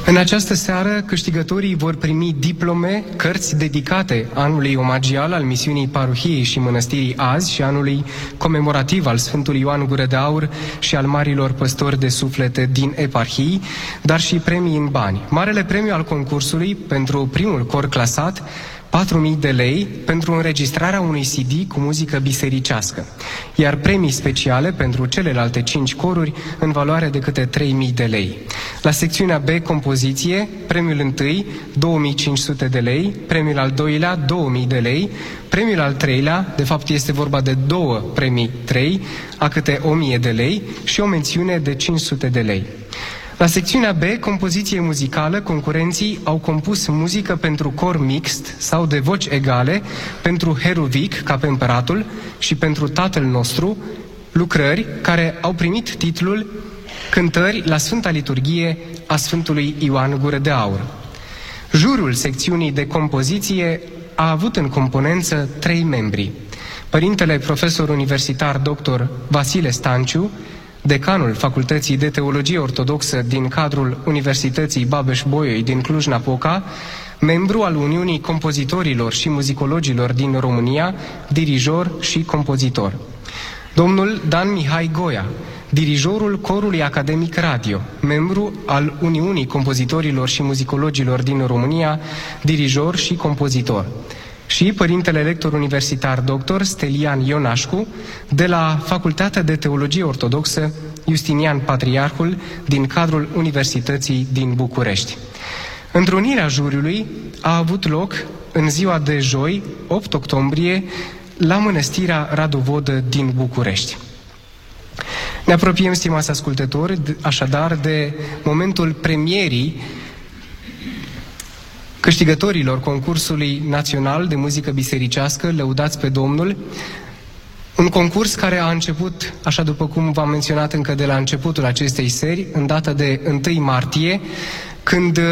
În această seară, câștigătorii vor primi diplome, cărți dedicate anului omagial al misiunii Parohiei și Mănăstirii azi și anului comemorativ al Sfântului Ioan Gură de Aur și al marilor păstori de suflete din eparhii, dar și premii în bani. Marele premiu al concursului pentru primul cor clasat 4.000 de lei pentru înregistrarea unui CD cu muzică bisericească, iar premii speciale pentru celelalte 5 coruri în valoare de câte 3.000 de lei. La secțiunea B, compoziție, premiul întâi, 2.500 de lei, premiul al doilea, 2.000 de lei, premiul al treilea, de fapt este vorba de două premii 3, a câte 1.000 de lei și o mențiune de 500 de lei. La secțiunea B, compoziție muzicală, concurenții au compus muzică pentru cor mixt sau de voci egale, pentru Heruvic, ca pe împăratul, și pentru Tatăl nostru, lucrări care au primit titlul Cântări la Sfânta Liturghie a Sfântului Ioan Gură de Aur. Jurul secțiunii de compoziție a avut în componență trei membri. Părintele profesor universitar dr. Vasile Stanciu, decanul Facultății de Teologie Ortodoxă din cadrul Universității Babeș-Bolyai din Cluj-Napoca, membru al Uniunii Compozitorilor și Muzicologilor din România, dirijor și compozitor. Domnul Dan Mihai Goia, dirijorul Corului Academic Radio, membru al Uniunii Compozitorilor și Muzicologilor din România, dirijor și compozitor și părintele lector universitar dr. Stelian Ionașcu de la Facultatea de Teologie Ortodoxă Justinian Patriarhul din cadrul Universității din București. Întrunirea juriului a avut loc în ziua de joi, 8 octombrie, la Mănăstirea Radovodă din București. Ne apropiem, stimați ascultători, așadar de momentul premierii câștigătorilor concursului național de muzică bisericească, lăudați pe Domnul, un concurs care a început, așa după cum v-am menționat încă de la începutul acestei seri, în data de 1 martie, când uh,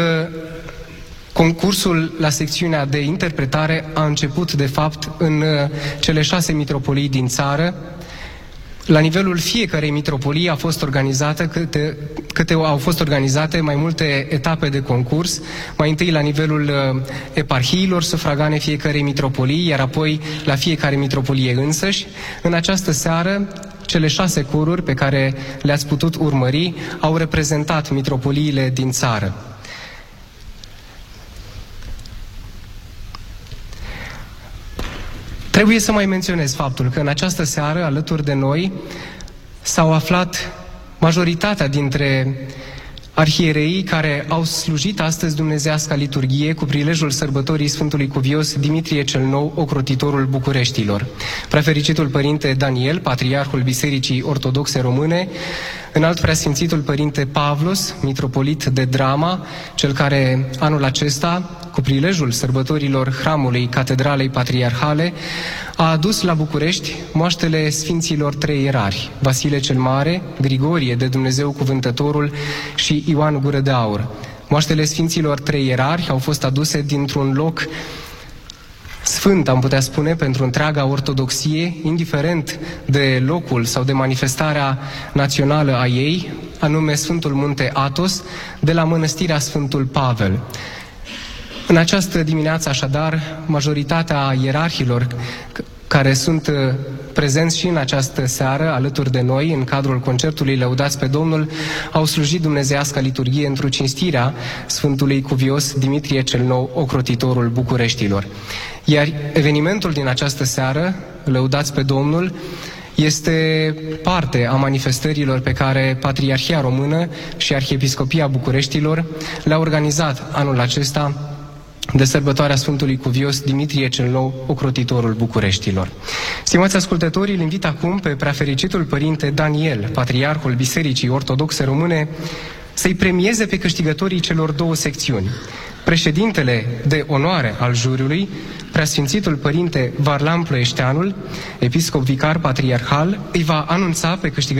concursul la secțiunea de interpretare a început, de fapt, în uh, cele șase mitropolii din țară, la nivelul fiecarei mitropolii a fost organizată câte, câte au fost organizate mai multe etape de concurs, mai întâi la nivelul uh, eparhiilor sufragane fiecarei mitropolii, iar apoi la fiecare mitropolie însăși. În această seară, cele șase cururi pe care le-ați putut urmări au reprezentat mitropoliile din țară. Trebuie să mai menționez faptul că în această seară, alături de noi, s-au aflat majoritatea dintre arhiereii care au slujit astăzi dumnezească liturghie cu prilejul sărbătorii Sfântului Cuvios Dimitrie cel Nou, ocrotitorul Bucureștilor. Prefericitul Părinte Daniel, Patriarhul Bisericii Ortodoxe Române, înalt preasfințitul Părinte Pavlos, mitropolit de Drama, cel care anul acesta, cu prilejul sărbătorilor hramului Catedralei Patriarhale, a adus la București moaștele Sfinților trei erari, Vasile cel Mare, Grigorie de Dumnezeu Cuvântătorul și Ioan Gură de Aur. Moaștele Sfinților trei erari au fost aduse dintr-un loc sfânt, am putea spune, pentru întreaga ortodoxie, indiferent de locul sau de manifestarea națională a ei, anume Sfântul Munte Atos, de la mănăstirea Sfântul Pavel. În această dimineață, așadar, majoritatea ierarhilor care sunt uh, prezenți și în această seară alături de noi, în cadrul concertului Lăudați pe Domnul, au slujit dumnezească liturghie într-o cinstirea Sfântului Cuvios Dimitrie cel Nou, ocrotitorul Bucureștilor. Iar evenimentul din această seară, Lăudați pe Domnul, este parte a manifestărilor pe care Patriarhia Română și Arhiepiscopia Bucureștilor le-a organizat anul acesta de sărbătoarea Sfântului Cuvios Dimitrie cel Nou, ocrotitorul Bucureștilor. Stimați ascultători, îl invit acum pe preafericitul părinte Daniel, patriarhul Bisericii Ortodoxe Române, să-i premieze pe câștigătorii celor două secțiuni. Președintele de onoare al juriului, preasfințitul părinte Varlam Ploieșteanul, episcop vicar patriarhal, îi va anunța pe câștigătorii